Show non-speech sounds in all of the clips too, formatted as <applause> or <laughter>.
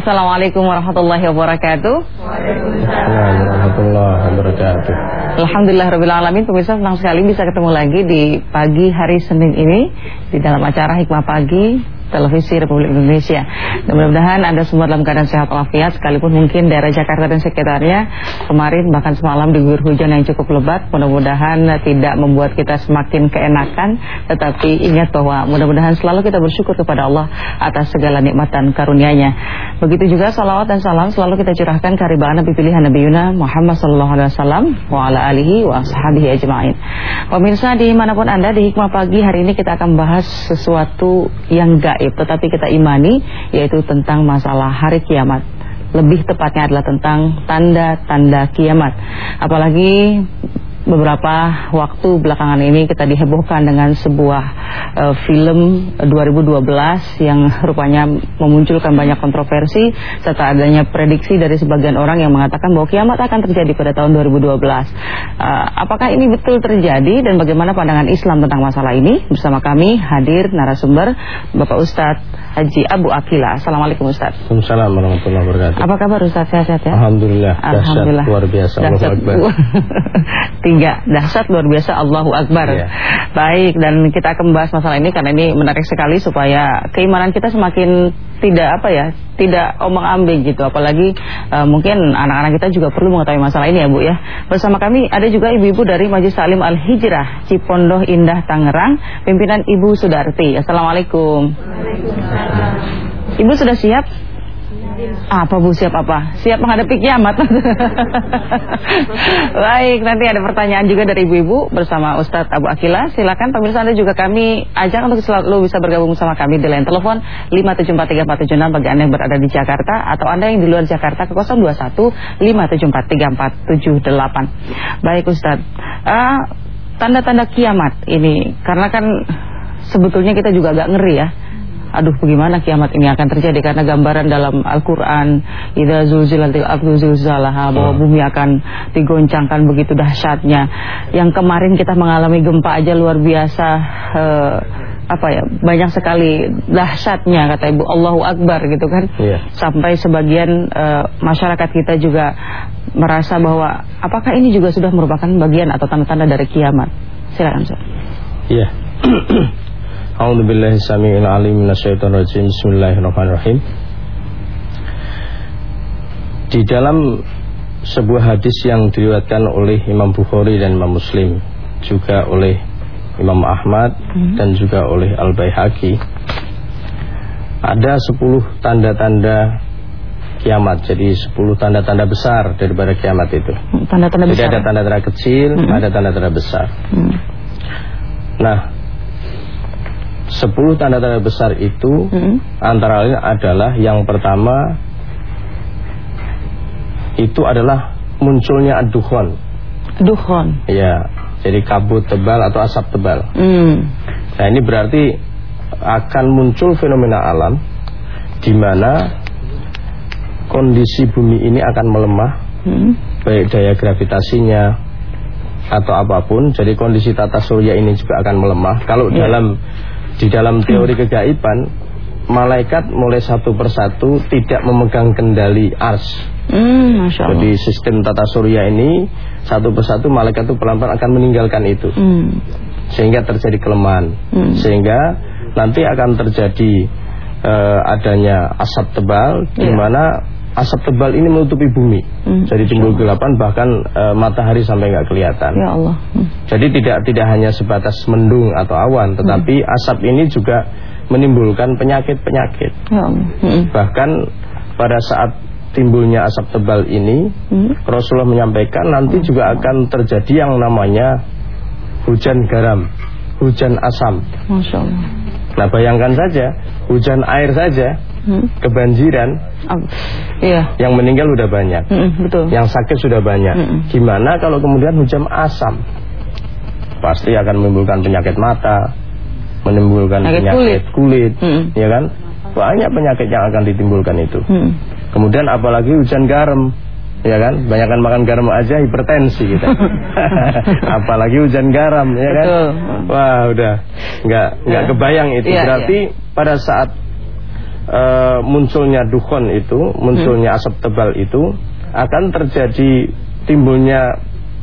Assalamualaikum warahmatullahi wabarakatuh. Waalaikumsalam warahmatullahi wabarakatuh. Alhamdulillah Rabbil Alamin Pemirsa senang sekali bisa ketemu lagi di pagi hari Senin ini Di dalam acara Hikmah Pagi televisi Republik Indonesia. Dan mudah-mudahan Anda semua dalam keadaan sehat walafiat sekalipun mungkin daerah Jakarta dan sekitarnya kemarin bahkan semalam diguyur hujan yang cukup lebat. Mudah-mudahan tidak membuat kita semakin keenakan tetapi ingat bahwa mudah-mudahan selalu kita bersyukur kepada Allah atas segala nikmat dan karunia-Nya. Begitu juga salawat dan salam selalu kita curahkan ke Nabi pilihan Nabi Yuna Muhammad sallallahu alaihi wasallam wa ala alihi wa ashabihi ajmain. Pemirsa di mana pun Anda di Hikmah Pagi hari ini kita akan bahas sesuatu yang gak gaib tetapi kita imani yaitu tentang masalah hari kiamat. Lebih tepatnya adalah tentang tanda-tanda kiamat. Apalagi beberapa waktu belakangan ini kita dihebohkan dengan sebuah uh, film 2012 yang rupanya memunculkan banyak kontroversi serta adanya prediksi dari sebagian orang yang mengatakan bahwa kiamat akan terjadi pada tahun 2012. Uh, eh, apakah ini betul terjadi dan bagaimana pandangan Islam tentang masalah ini? Bersama kami hadir narasumber Bapak Ustadz Haji Abu Akila. Assalamualaikum Ustaz. Assalamualaikum warahmatullahi wabarakatuh. Apa kabar Ustaz? Sehat-sehat ya? Alhamdulillah. Alhamdulillah. luar biasa. Allahu Akbar. <laughs> tiga dahsyat luar biasa Allahu Akbar. Ya. Baik dan kita akan membahas masalah ini karena ini menarik sekali supaya keimanan kita semakin tidak apa ya, tidak omong ambing gitu. Apalagi uh, mungkin anak-anak kita juga perlu mengetahui masalah ini ya Bu ya. Bersama kami ada juga ibu-ibu dari Majelis Salim Al Hijrah Cipondoh Indah Tangerang, pimpinan Ibu Sudarti. Assalamualaikum. Ibu sudah siap? Apa Bu siap apa? Siap menghadapi kiamat. <laughs> Baik, nanti ada pertanyaan juga dari ibu-ibu bersama Ustadz Abu Akila. Silakan pemirsa Anda juga kami ajak untuk selalu bisa bergabung sama kami di line telepon 5743476 bagi Anda yang berada di Jakarta atau Anda yang di luar Jakarta ke 021 5743478. Baik Ustadz, uh, tanda-tanda kiamat ini karena kan sebetulnya kita juga agak ngeri ya aduh bagaimana kiamat ini akan terjadi karena gambaran dalam Al-Qur'an idza zulzilatil ardu zilzalaha bahwa hmm. bumi akan digoncangkan begitu dahsyatnya. Yang kemarin kita mengalami gempa aja luar biasa eh, apa ya banyak sekali dahsyatnya kata Ibu Allahu Akbar gitu kan. Yeah. Sampai sebagian eh, masyarakat kita juga merasa bahwa apakah ini juga sudah merupakan bagian atau tanda-tanda dari kiamat. Silakan, Iya. Yeah. <clears throat> A'udzu billahi samii'il 'aliim minasyaitonir rajim. Bismillahirrahmanirrahim. Di dalam sebuah hadis yang diriwayatkan oleh Imam Bukhari dan Imam Muslim, juga oleh Imam Ahmad hmm. dan juga oleh Al-Baihaqi, ada 10 tanda-tanda kiamat. Jadi 10 tanda-tanda besar daripada kiamat itu. Tanda-tanda besar. Jadi ada tanda-tanda kecil, hmm. ada tanda-tanda besar. Hmm. Nah, Sepuluh tanda-tanda besar itu hmm. antara lain adalah yang pertama itu adalah munculnya dukhon. Dukhon. Ya, jadi kabut tebal atau asap tebal. Hmm. Nah ini berarti akan muncul fenomena alam di mana kondisi bumi ini akan melemah, hmm. baik daya gravitasinya atau apa pun. Jadi kondisi tata surya ini juga akan melemah. Kalau yeah. dalam di dalam teori kegaiban malaikat mulai satu persatu tidak memegang kendali ars. Hmm, Jadi sistem tata surya ini satu persatu malaikat itu pelan-pelan akan meninggalkan itu. Hmm. Sehingga terjadi kelemahan. Hmm. Sehingga nanti akan terjadi uh, adanya asap tebal yeah. di mana asap tebal ini menutupi bumi. Hmm. Jadi timbul gelapan bahkan e, matahari sampai nggak kelihatan. Ya Allah. Hmm. Jadi tidak tidak hanya sebatas mendung atau awan, tetapi hmm. asap ini juga menimbulkan penyakit-penyakit. Ya Allah. Hmm. Bahkan pada saat timbulnya asap tebal ini, hmm. Rasulullah menyampaikan nanti juga akan terjadi yang namanya hujan garam, hujan asam. Masya Allah. Nah bayangkan saja, hujan air saja hmm. kebanjiran, oh, iya. yang meninggal sudah banyak, hmm, betul. yang sakit sudah banyak. Hmm. Gimana kalau kemudian hujan asam? Pasti akan menimbulkan penyakit mata, menimbulkan penyakit, penyakit kulit, kulit hmm. ya kan? Banyak penyakit yang akan ditimbulkan itu. Hmm. Kemudian apalagi hujan garam, ya kan banyakkan makan garam aja hipertensi kita <laughs> <laughs> apalagi hujan garam ya kan wah udah nggak nggak ya. kebayang itu ya, berarti ya. pada saat uh, munculnya dukhon itu, munculnya asap tebal itu akan terjadi timbulnya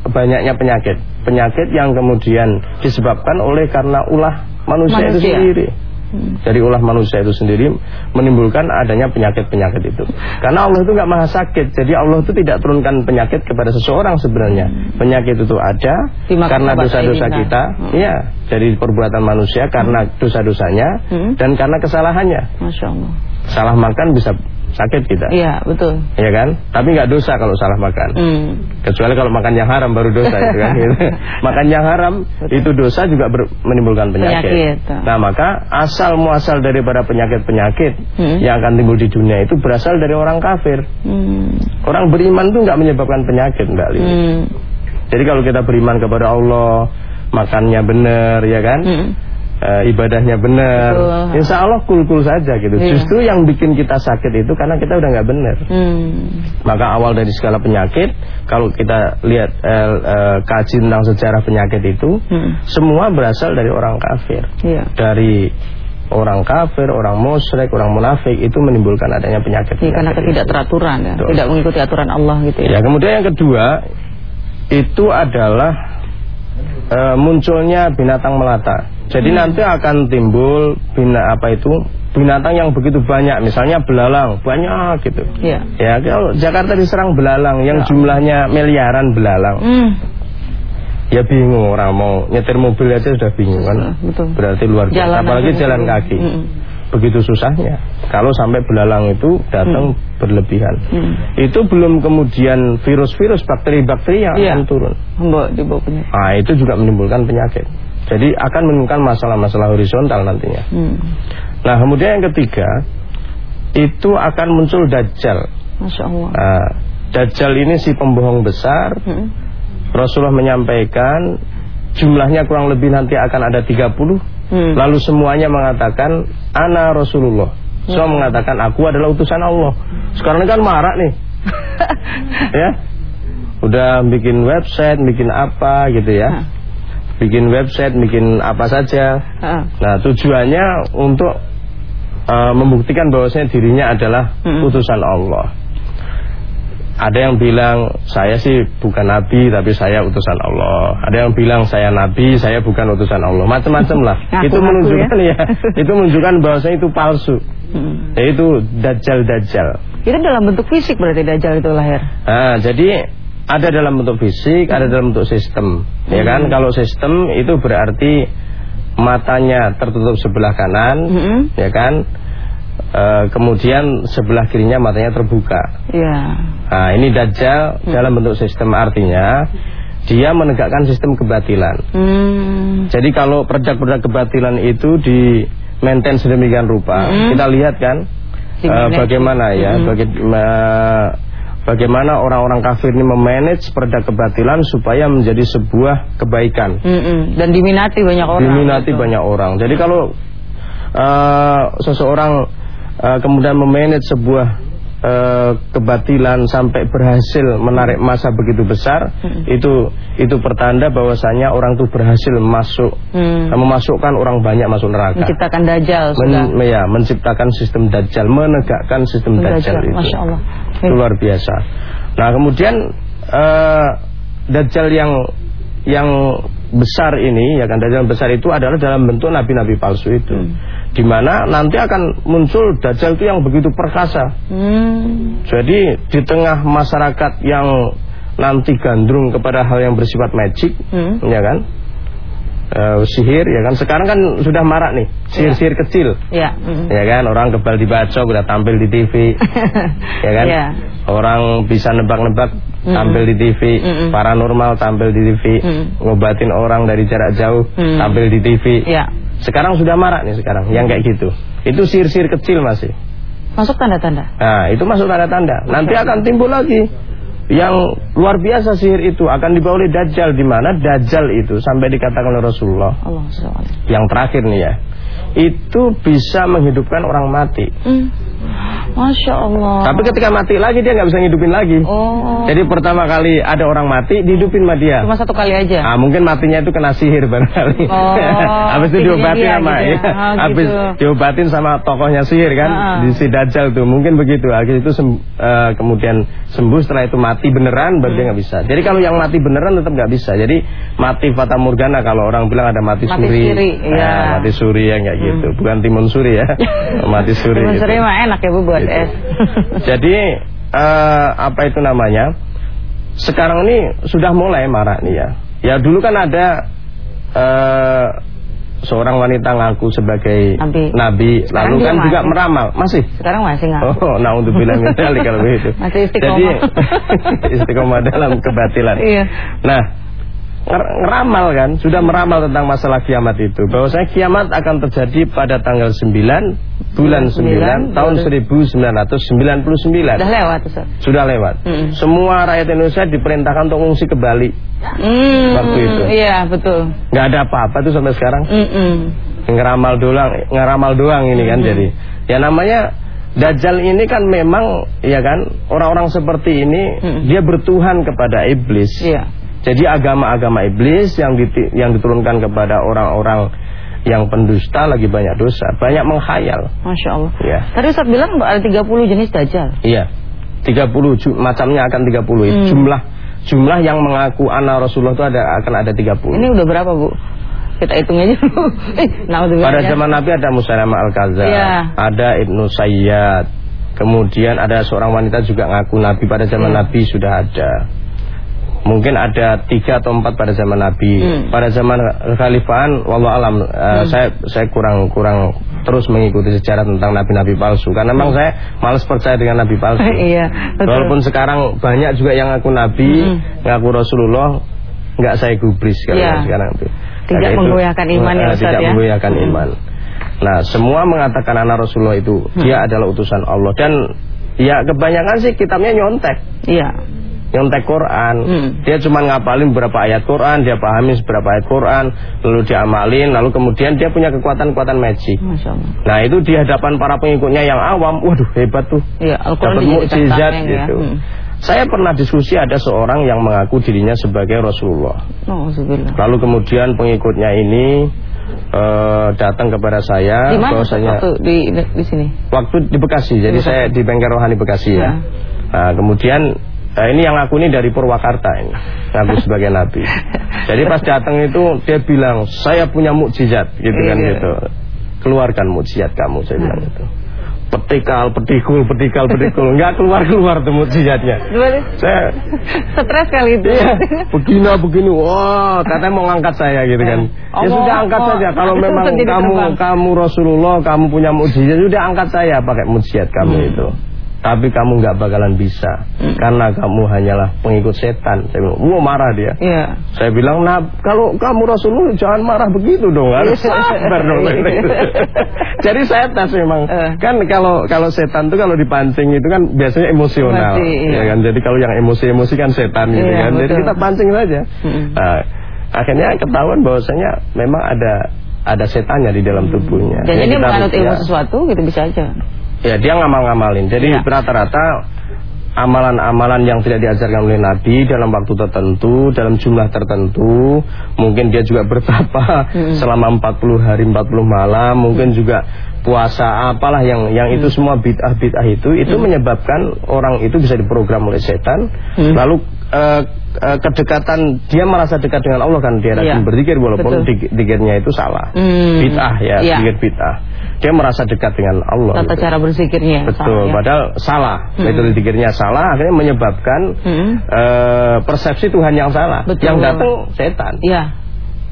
banyaknya penyakit. Penyakit yang kemudian disebabkan oleh karena ulah manusia, manusia. itu sendiri. Hmm. Dari ulah manusia itu sendiri menimbulkan adanya penyakit-penyakit itu. Karena Allah itu nggak maha sakit, jadi Allah itu tidak turunkan penyakit kepada seseorang sebenarnya. Hmm. Penyakit itu ada Dimakan karena dosa-dosa kita, hmm. ya, dari perbuatan manusia karena dosa-dosanya hmm. dan karena kesalahannya. Masya Allah. Salah makan bisa sakit kita. Iya, betul. Iya kan? Tapi nggak dosa kalau salah makan. Hmm. Kecuali kalau makan yang haram baru dosa itu kan. <laughs> Gitu. makan yang haram betul. itu dosa juga ber, menimbulkan penyakit. penyakit. Nah, maka asal muasal daripada penyakit-penyakit hmm. yang akan timbul di dunia itu berasal dari orang kafir. Hmm. Orang beriman tuh nggak menyebabkan penyakit, Mbak Lili. Hmm. Jadi kalau kita beriman kepada Allah, makannya benar, ya kan? Hmm uh, ibadahnya benar, insya Allah kul-kul saja gitu. Yeah. Justru yang bikin kita sakit itu karena kita udah nggak benar. Hmm. Maka awal dari segala penyakit, kalau kita lihat uh, uh, kaji tentang sejarah penyakit itu, hmm. semua berasal dari orang kafir, yeah. dari orang kafir, orang musyrik, orang munafik itu menimbulkan adanya penyakit. Ya, karena ketidakteraturan ya, tidak mengikuti aturan Allah gitu ya. Ya, kemudian yang kedua itu adalah uh, munculnya binatang melata. Jadi hmm. nanti akan timbul bina apa itu binatang yang begitu banyak, misalnya belalang banyak gitu. Ya. Ya kalau Jakarta diserang belalang yang ya. jumlahnya miliaran belalang. Hmm. Ya bingung orang mau nyetir mobil aja sudah bingung kan. Betul. Berarti luar biasa. Jalan Apalagi jalan kaki. Hmm. Begitu susahnya. Kalau sampai belalang itu datang hmm. berlebihan. Hmm. Itu belum kemudian virus-virus, bakteri-bakteri yang ya. akan turun. Mbak, Nah, itu juga menimbulkan penyakit. Jadi akan menimbulkan masalah-masalah horizontal nantinya. Hmm. Nah kemudian yang ketiga itu akan muncul dajjal. Masya Allah. Nah, dajjal ini si pembohong besar. Hmm. Rasulullah menyampaikan jumlahnya kurang lebih nanti akan ada 30. Hmm. Lalu semuanya mengatakan ana Rasulullah. Hmm. Semua mengatakan aku adalah utusan Allah. Sekarang ini kan marak nih. <laughs> ya. Udah bikin website, bikin apa gitu ya. Bikin website, bikin apa saja. Uh. Nah, tujuannya untuk uh, membuktikan bahwasanya dirinya adalah hmm. utusan Allah. Ada yang bilang saya sih bukan nabi tapi saya utusan Allah. Ada yang bilang saya nabi, saya bukan utusan Allah. Macam-macam lah. <laughs> itu menunjukkan ya. ya <laughs> itu menunjukkan bahwasanya itu palsu. Hmm. Yaitu dajjal-dajjal. Itu dalam bentuk fisik berarti dajjal itu lahir. Nah, jadi ada dalam bentuk fisik, ada dalam bentuk sistem. Ya kan? Hmm. Kalau sistem itu berarti matanya tertutup sebelah kanan, hmm. ya kan? E, kemudian sebelah kirinya matanya terbuka. Ya. Nah, ini dajjal hmm. dalam bentuk sistem artinya dia menegakkan sistem kebatilan. Hmm. Jadi kalau produk-produk kebatilan itu di maintain sedemikian rupa, hmm. kita lihat kan uh, bagaimana ya, hmm. bagaimana bagaimana orang-orang kafir ini memanage perda kebatilan supaya menjadi sebuah kebaikan. Mm -mm. Dan diminati banyak orang. Diminati gitu. banyak orang. Jadi kalau uh, seseorang uh, kemudian memanage sebuah uh, kebatilan sampai berhasil menarik masa begitu besar, mm. itu itu pertanda bahwasanya orang itu berhasil masuk mm. memasukkan orang banyak masuk neraka. Menciptakan dajjal Men, ya, menciptakan sistem dajjal, menegakkan sistem dajjal, dajjal itu. Masya Allah itu luar biasa. Nah kemudian uh, Dajjal yang yang besar ini ya kan Dajjal besar itu adalah dalam bentuk nabi-nabi palsu itu. Hmm. Di mana nanti akan muncul Dajjal itu yang begitu perkasa. Hmm. Jadi di tengah masyarakat yang nanti gandrung kepada hal yang bersifat magic, hmm. ya kan? Uh, sihir ya kan sekarang kan sudah marak nih sihir-sihir ya. kecil ya. Mm. ya kan orang kebal dibaca udah tampil di TV <laughs> ya kan ya. orang bisa nebak-nebak mm. tampil di TV mm paranormal tampil di TV mm. ngobatin orang dari jarak jauh mm. tampil di TV ya. sekarang sudah marak nih sekarang yang kayak gitu itu sihir-sihir kecil masih masuk tanda-tanda nah itu masuk tanda-tanda nanti akan timbul lagi yang luar biasa sihir itu akan dibawa oleh Dajjal di mana Dajjal itu sampai dikatakan oleh Rasulullah Allah yang terakhir nih ya itu bisa menghidupkan orang mati. Hmm. Masya Allah. Tapi ketika mati lagi dia nggak bisa ngidupin lagi. Oh. Jadi pertama kali ada orang mati dihidupin sama dia. Cuma satu kali aja. Ah, mungkin matinya itu kena sihir barangkali. Oh. <laughs> Habis itu diobatin sama gitu ya. ya. Oh, Habis gitu. diobatin sama tokohnya sihir kan Ah. di si Dajjal tuh. Mungkin begitu. Akhirnya itu sem- eh, kemudian sembuh setelah itu mati beneran baru dia Hmm. nggak bisa. Jadi kalau yang mati beneran tetap nggak bisa. Jadi mati fata morgana kalau orang bilang ada mati, Mati suri. suri, Nah, iya. Hmm. mati suri ya nggak gitu. Bukan timun suri ya. <laughs> mati suri. Timun gitu. suri mah enak ya Bu buat Es. <laughs> Jadi eh, apa itu namanya? Sekarang ini sudah mulai marak nih ya. Ya dulu kan ada eh, seorang wanita ngaku sebagai Nabi. Sekarang lalu juga kan juga masih. meramal, masih. Sekarang masih nggak? Oh, nah untuk bilang sekali kalau begitu. <laughs> Masih istiqomah. Jadi <laughs> istiqomah dalam kebatilan. Iya. Nah, nger- ngeramal kan, sudah meramal tentang masalah kiamat itu. Bahwasanya kiamat akan terjadi pada tanggal 9 bulan 9 tahun 1999. Udah lewat Ustaz. Sudah lewat. Mm. Semua rakyat Indonesia diperintahkan untuk mengungsi ke Bali. Hmm, Waktu itu. Iya betul. Nggak ada apa-apa tuh sampai sekarang. Mm-mm. Ngeramal doang, ngeramal doang ini kan Mm-hmm. jadi. Ya namanya Dajjal ini kan memang ya kan orang-orang seperti ini Mm. dia bertuhan kepada iblis. Iya. Jadi agama-agama iblis yang diturunkan kepada orang-orang yang pendusta lagi banyak dosa, banyak menghayal. Masya Allah. Ya. Tadi Ustaz bilang ada 30 jenis dajjal. Iya. 30 ju- macamnya akan 30 Hmm. jumlah jumlah yang mengaku anak Rasulullah itu ada akan ada 30. Ini udah berapa Bu? Kita hitung aja dulu. <laughs> Eh, naudzubillah Pada ya. zaman Nabi ada Musailamah Al-Kadzab, Iya. ada Ibnu Sayyad. Kemudian ada seorang wanita juga ngaku Nabi pada zaman Iya. Nabi sudah ada. Mungkin ada tiga atau empat pada zaman Nabi. Hmm. Pada zaman Khalifahan, wallahu alam, eh, saya saya kurang kurang terus mengikuti sejarah tentang nabi-nabi palsu. Karena memang saya malas percaya dengan nabi palsu. <laughs> Iya, betul. Walaupun sekarang banyak juga yang ngaku nabi, Hmm. ngaku Rasulullah, nggak saya gubris kalau Iya. sekarang itu. Tidak menggoyahkan iman ya, eh, Ustaz, Tidak ya. menggoyahkan Hmm. iman. Nah, semua mengatakan anak Rasulullah itu Hmm. dia adalah utusan Allah dan ya kebanyakan sih kitabnya nyontek. Iya. Nyontek Quran. Hmm. Dia cuma ngapalin beberapa ayat Quran, dia pahami beberapa ayat Quran, lalu diamalin, lalu kemudian dia punya kekuatan-kekuatan magic. Nah, itu di hadapan para pengikutnya yang awam, waduh hebat tuh. Iya, Al-Quran Dapat mukjizat ya. gitu. Hmm. Saya pernah diskusi ada seorang yang mengaku dirinya sebagai Rasulullah. Nauzubillah. Lalu kemudian pengikutnya ini eh, datang kepada saya Di mana bahwasanya waktu di, di di sini? waktu di Bekasi. Jadi Di Bekasi. saya di Bengkel Rohani Bekasi ya. Ya. Nah, kemudian eh, ini yang aku ini dari Purwakarta ini, ngaku <laughs> sebagai nabi. Jadi pas datang itu dia bilang saya punya mukjizat gitu kan Iya. gitu. Keluarkan mukjizat kamu saya bilang itu. Petikal, petikul, petikal, petikul, nggak keluar keluar tuh mukjizatnya. Saya Stres kali itu. Iya, begini begini. Wah, katanya mau ngangkat saya gitu kan. Ya Allah, sudah angkat Allah. saja. Kalau memang kamu terbang. kamu Rasulullah, kamu punya mukjizat, sudah angkat saya pakai mukjizat kamu Hmm. itu. Tapi kamu nggak bakalan bisa karena kamu hanyalah pengikut setan. Saya bilang, wah marah dia. Iya. Saya bilang, nah kalau kamu Rasulullah jangan marah begitu dong, harus sabar dong. <laughs> <laughs> Jadi saya tes memang. Eh. Kan kalau kalau setan tuh kalau dipancing itu kan biasanya emosional, Emosi, iya. ya kan. Jadi kalau yang emosi-emosi kan setan gitu Iya, kan. Jadi betul. kita pancing saja. Mm-mm. Nah, akhirnya ketahuan bahwasanya memang ada ada setannya di dalam tubuhnya. Dan Ya, ini kita menganut ilmu sesuatu gitu bisa aja. Ya dia ngamal-ngamalin. Jadi Ya. rata-rata amalan-amalan yang tidak diajarkan oleh Nabi dalam waktu tertentu, dalam jumlah tertentu, mungkin dia juga bertapa Mm-mm. selama 40 hari 40 malam, mungkin juga puasa apalah yang yang itu semua bid'ah-bid'ah itu itu menyebabkan orang itu bisa diprogram oleh setan. Mm. Lalu eh, eh, kedekatan dia merasa dekat dengan Allah kan dia rajin Iya. berzikir walaupun Betul. dik- dikirnya itu salah. Hmm. Bid'ah ya, Iya. dikir bid'ah. Dia merasa dekat dengan Allah. Tata gitu. cara berpikirnya. Betul, salah, ya. padahal salah. Hmm. Metode pikirnya salah, akhirnya menyebabkan Hmm. eh, persepsi Tuhan yang salah. Betul. Yang datang setan. Iya.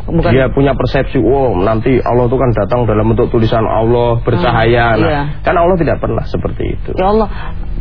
Bukan. Dia punya persepsi, wow nanti Allah itu kan datang dalam bentuk tulisan Allah bercahaya. Hmm, nah, iya. kan Allah tidak pernah seperti itu. Ya Allah,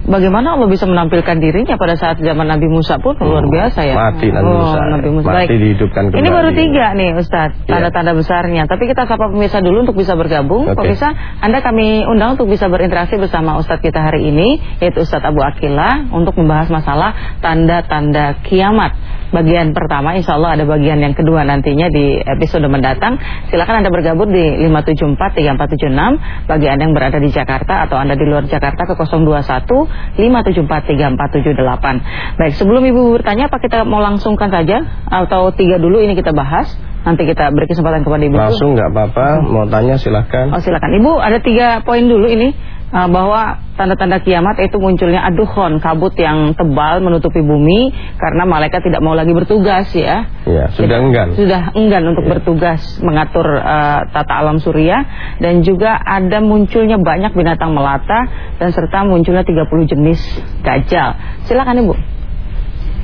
bagaimana Allah bisa menampilkan dirinya pada saat zaman Nabi Musa pun luar Hmm, biasa ya. mati Nabi Oh, Musa. Nabi Musa. Mati Baik. dihidupkan Ini kembali. baru tiga nih Ustadz, Iya. tanda-tanda besarnya. Tapi kita sapa pemirsa dulu untuk bisa bergabung. Oke. Pemirsa, Anda kami undang untuk bisa berinteraksi bersama Ustadz kita hari ini, yaitu Ustadz Abu Akila, untuk membahas masalah tanda-tanda kiamat. Bagian pertama. Insya Allah ada bagian yang kedua nantinya di episode mendatang. Silakan Anda bergabung di 5743476 Bagi Anda yang berada di Jakarta Atau Anda di luar Jakarta ke 021 5743478 Baik sebelum Ibu bertanya Apa kita mau langsungkan saja? Atau tiga dulu ini kita bahas. Nanti kita beri kesempatan kepada Ibu. Langsung nggak apa-apa. Mau tanya silahkan Oh silahkan Ibu ada tiga poin dulu ini uh, bahwa tanda-tanda kiamat itu munculnya aduhon kabut yang tebal menutupi bumi karena malaikat tidak mau lagi bertugas ya. Ya, sudah enggan. Sudah enggan untuk ya. bertugas mengatur uh, tata alam surya dan juga ada munculnya banyak binatang melata dan serta munculnya 30 jenis gajal. Silakan Ibu.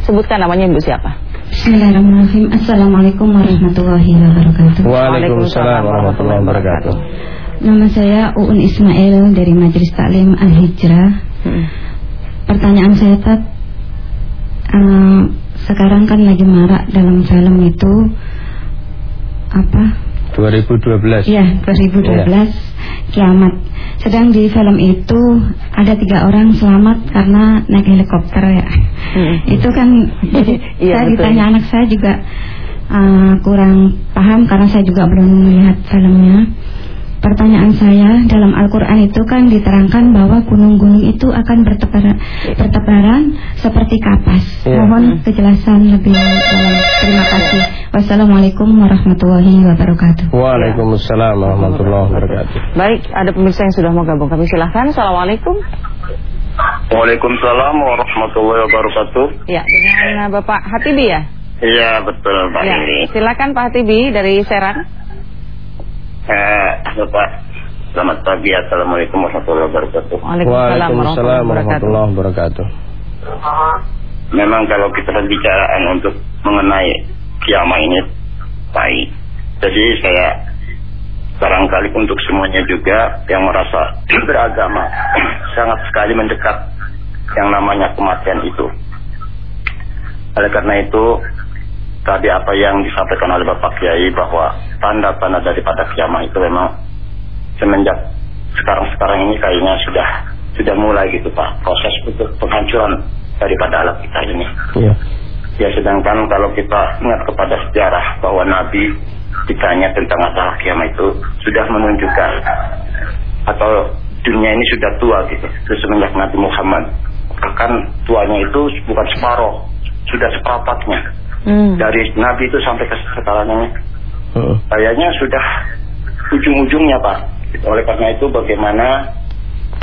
Sebutkan namanya Ibu siapa? Bismillahirrahmanirrahim. Assalamualaikum warahmatullahi wabarakatuh. Waalaikumsalam warahmatullahi wabarakatuh. Nama saya Uun Ismail dari Majelis Taklim Al-Hijrah. Hmm. Pertanyaan saya Tat, uh, sekarang kan lagi marak dalam film itu apa? 2012. Ya, 2012 ya. kiamat. Sedang di film itu ada tiga orang selamat karena naik helikopter ya. Hmm. Itu kan <laughs> jadi ya, saya betul. ditanya anak saya juga uh, kurang paham karena saya juga belum melihat filmnya. Pertanyaan saya dalam Al-Quran itu kan diterangkan bahwa gunung-gunung itu akan bertebaran, bertebaran seperti kapas. Ya. Mohon kejelasan lebih dalam. Terima kasih. Wassalamualaikum warahmatullahi wabarakatuh. Waalaikumsalam warahmatullahi wabarakatuh. Baik, ada pemirsa yang sudah mau gabung. Kami silahkan. Assalamualaikum. Waalaikumsalam warahmatullahi wabarakatuh. Ya, dengan Bapak Hatibi ya? Iya, betul Pak ya. Silakan Pak Hatibi dari Serang. Bapak, selamat pagi. Assalamualaikum warahmatullahi wabarakatuh. Waalaikumsalam warahmatullahi wabarakatuh. Memang kalau kita berbicaraan untuk mengenai kiamat ini baik. Jadi saya barangkali untuk semuanya juga yang merasa <clears throat> beragama <clears throat> sangat sekali mendekat yang namanya kematian itu. Oleh karena itu tadi apa yang disampaikan oleh Bapak Kiai bahwa tanda-tanda daripada kiamat itu memang semenjak sekarang-sekarang ini kayaknya sudah sudah mulai gitu Pak proses untuk penghancuran daripada alat kita ini. Iya. Ya sedangkan kalau kita ingat kepada sejarah bahwa Nabi ditanya tentang masalah kiamat itu sudah menunjukkan atau dunia ini sudah tua gitu itu semenjak Nabi Muhammad bahkan tuanya itu bukan separuh sudah seperempatnya hmm. dari Nabi itu sampai ke sekarang ini hmm. kayaknya sudah ujung-ujungnya Pak oleh karena itu bagaimana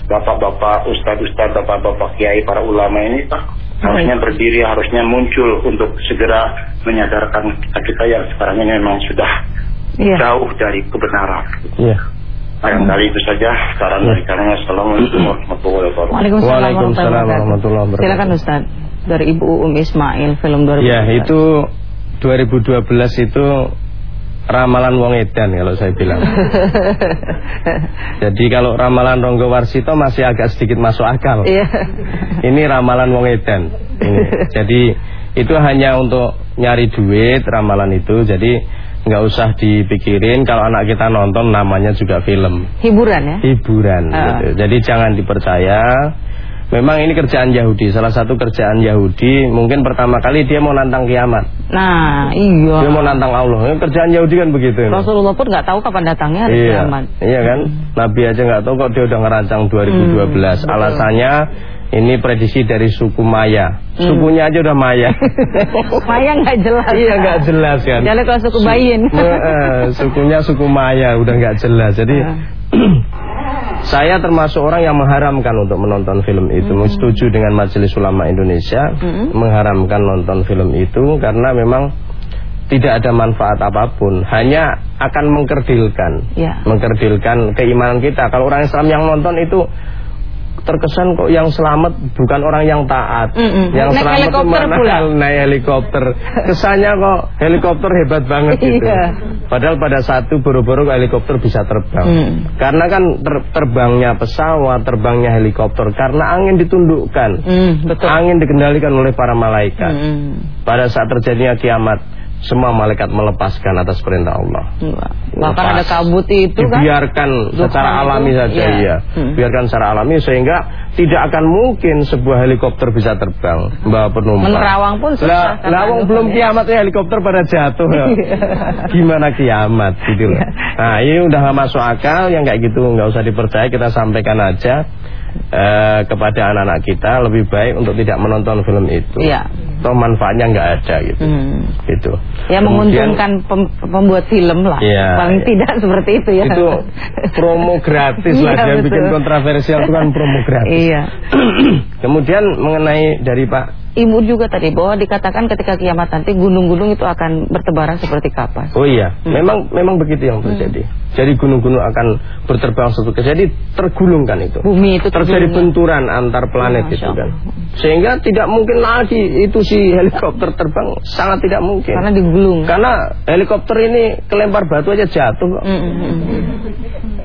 bapak-bapak ustadz-ustadz bapak-bapak kiai para ulama ini Pak harusnya berdiri harusnya muncul untuk segera menyadarkan kita kita yang sekarang ini memang sudah yeah. jauh dari kebenaran yeah. Barangkali itu saja saran dari kami. Assalamualaikum warahmatullahi wabarakatuh. Waalaikumsalam warahmatullahi wabarakatuh. Silakan Ustaz dari Ibu Um Ismail film 2012. Ya, itu 2012 itu ramalan wong edan kalau saya bilang. <laughs> Jadi kalau ramalan Ronggo Warsito masih agak sedikit masuk akal. Iya. Ini ramalan wong edan. Ini. Jadi itu hanya untuk nyari duit ramalan itu. Jadi nggak usah dipikirin kalau anak kita nonton namanya juga film. Hiburan ya? Hiburan. Uh. Gitu. Jadi jangan dipercaya. Memang ini kerjaan Yahudi, salah satu kerjaan Yahudi mungkin pertama kali dia mau nantang kiamat. Nah, iya. Dia mau nantang Allah. Ini kerjaan Yahudi kan begitu. Rasulullah pun nggak tahu kapan datangnya hari iya, kiamat. Iya kan? Hmm. Nabi aja nggak tahu kok dia udah ngerancang 2012. Hmm, Alasannya ini prediksi dari suku Maya. Hmm. Sukunya aja udah Maya. <laughs> Maya nggak jelas. Iya nggak jelas kan. Jadi kalau suku Bayin. Su uh, sukunya suku Maya udah nggak jelas. Jadi uh. <clears throat> Saya termasuk orang yang mengharamkan untuk menonton film itu. Mm -hmm. Setuju dengan Majelis Ulama Indonesia mm -hmm. mengharamkan nonton film itu karena memang tidak ada manfaat apa pun, hanya akan mengkerdilkan, yeah. mengkerdilkan keimanan kita. Kalau orang Islam yang nonton itu terkesan kok yang selamat bukan orang yang taat. Mm -mm. Yang naik selamat helikopter pula. <laughs> naik helikopter. Kesannya kok helikopter hebat banget gitu. Iya. Padahal pada satu boro-boro helikopter bisa terbang. Mm. Karena kan ter terbangnya pesawat, terbangnya helikopter karena angin ditundukkan. Mm, betul. Angin dikendalikan oleh para malaikat. Mm. Pada saat terjadinya kiamat semua malaikat melepaskan atas perintah Allah. Bahkan ada kabut itu kan dibiarkan secara alami itu, saja iya. ya. Hmm. Biarkan secara alami sehingga tidak akan mungkin sebuah helikopter bisa terbang bawa penumpang. Menerawang pun susah. Lawang belum kiamat ya helikopter pada jatuh ya. <laughs> Gimana kiamat gitu loh. Nah, ini udah gak masuk akal yang kayak gitu nggak usah dipercaya kita sampaikan aja eh, kepada anak-anak kita lebih baik untuk tidak menonton film itu. Iya. Toh manfaatnya nggak ada gitu. Hmm. Gitu. Ya menguntungkan pem pembuat film lah. Iya, Paling tidak seperti itu ya. Itu promo gratis lah iya, dia bikin kontroversial itu kan promo gratis. Iya. <clears throat> Kemudian mengenai dari Pak Ibu juga tadi bahwa dikatakan ketika kiamat nanti gunung-gunung itu akan bertebaran seperti kapas. Oh iya, hmm. memang memang begitu yang terjadi. Hmm. Jadi gunung-gunung akan berterbang satu jadi tergulungkan itu. Bumi itu terjadi benturan antar planet oh, itu kan. Sehingga tidak mungkin lagi itu si helikopter terbang sangat tidak mungkin. Karena digulung. Karena helikopter ini kelempar batu aja jatuh kok. Hmm.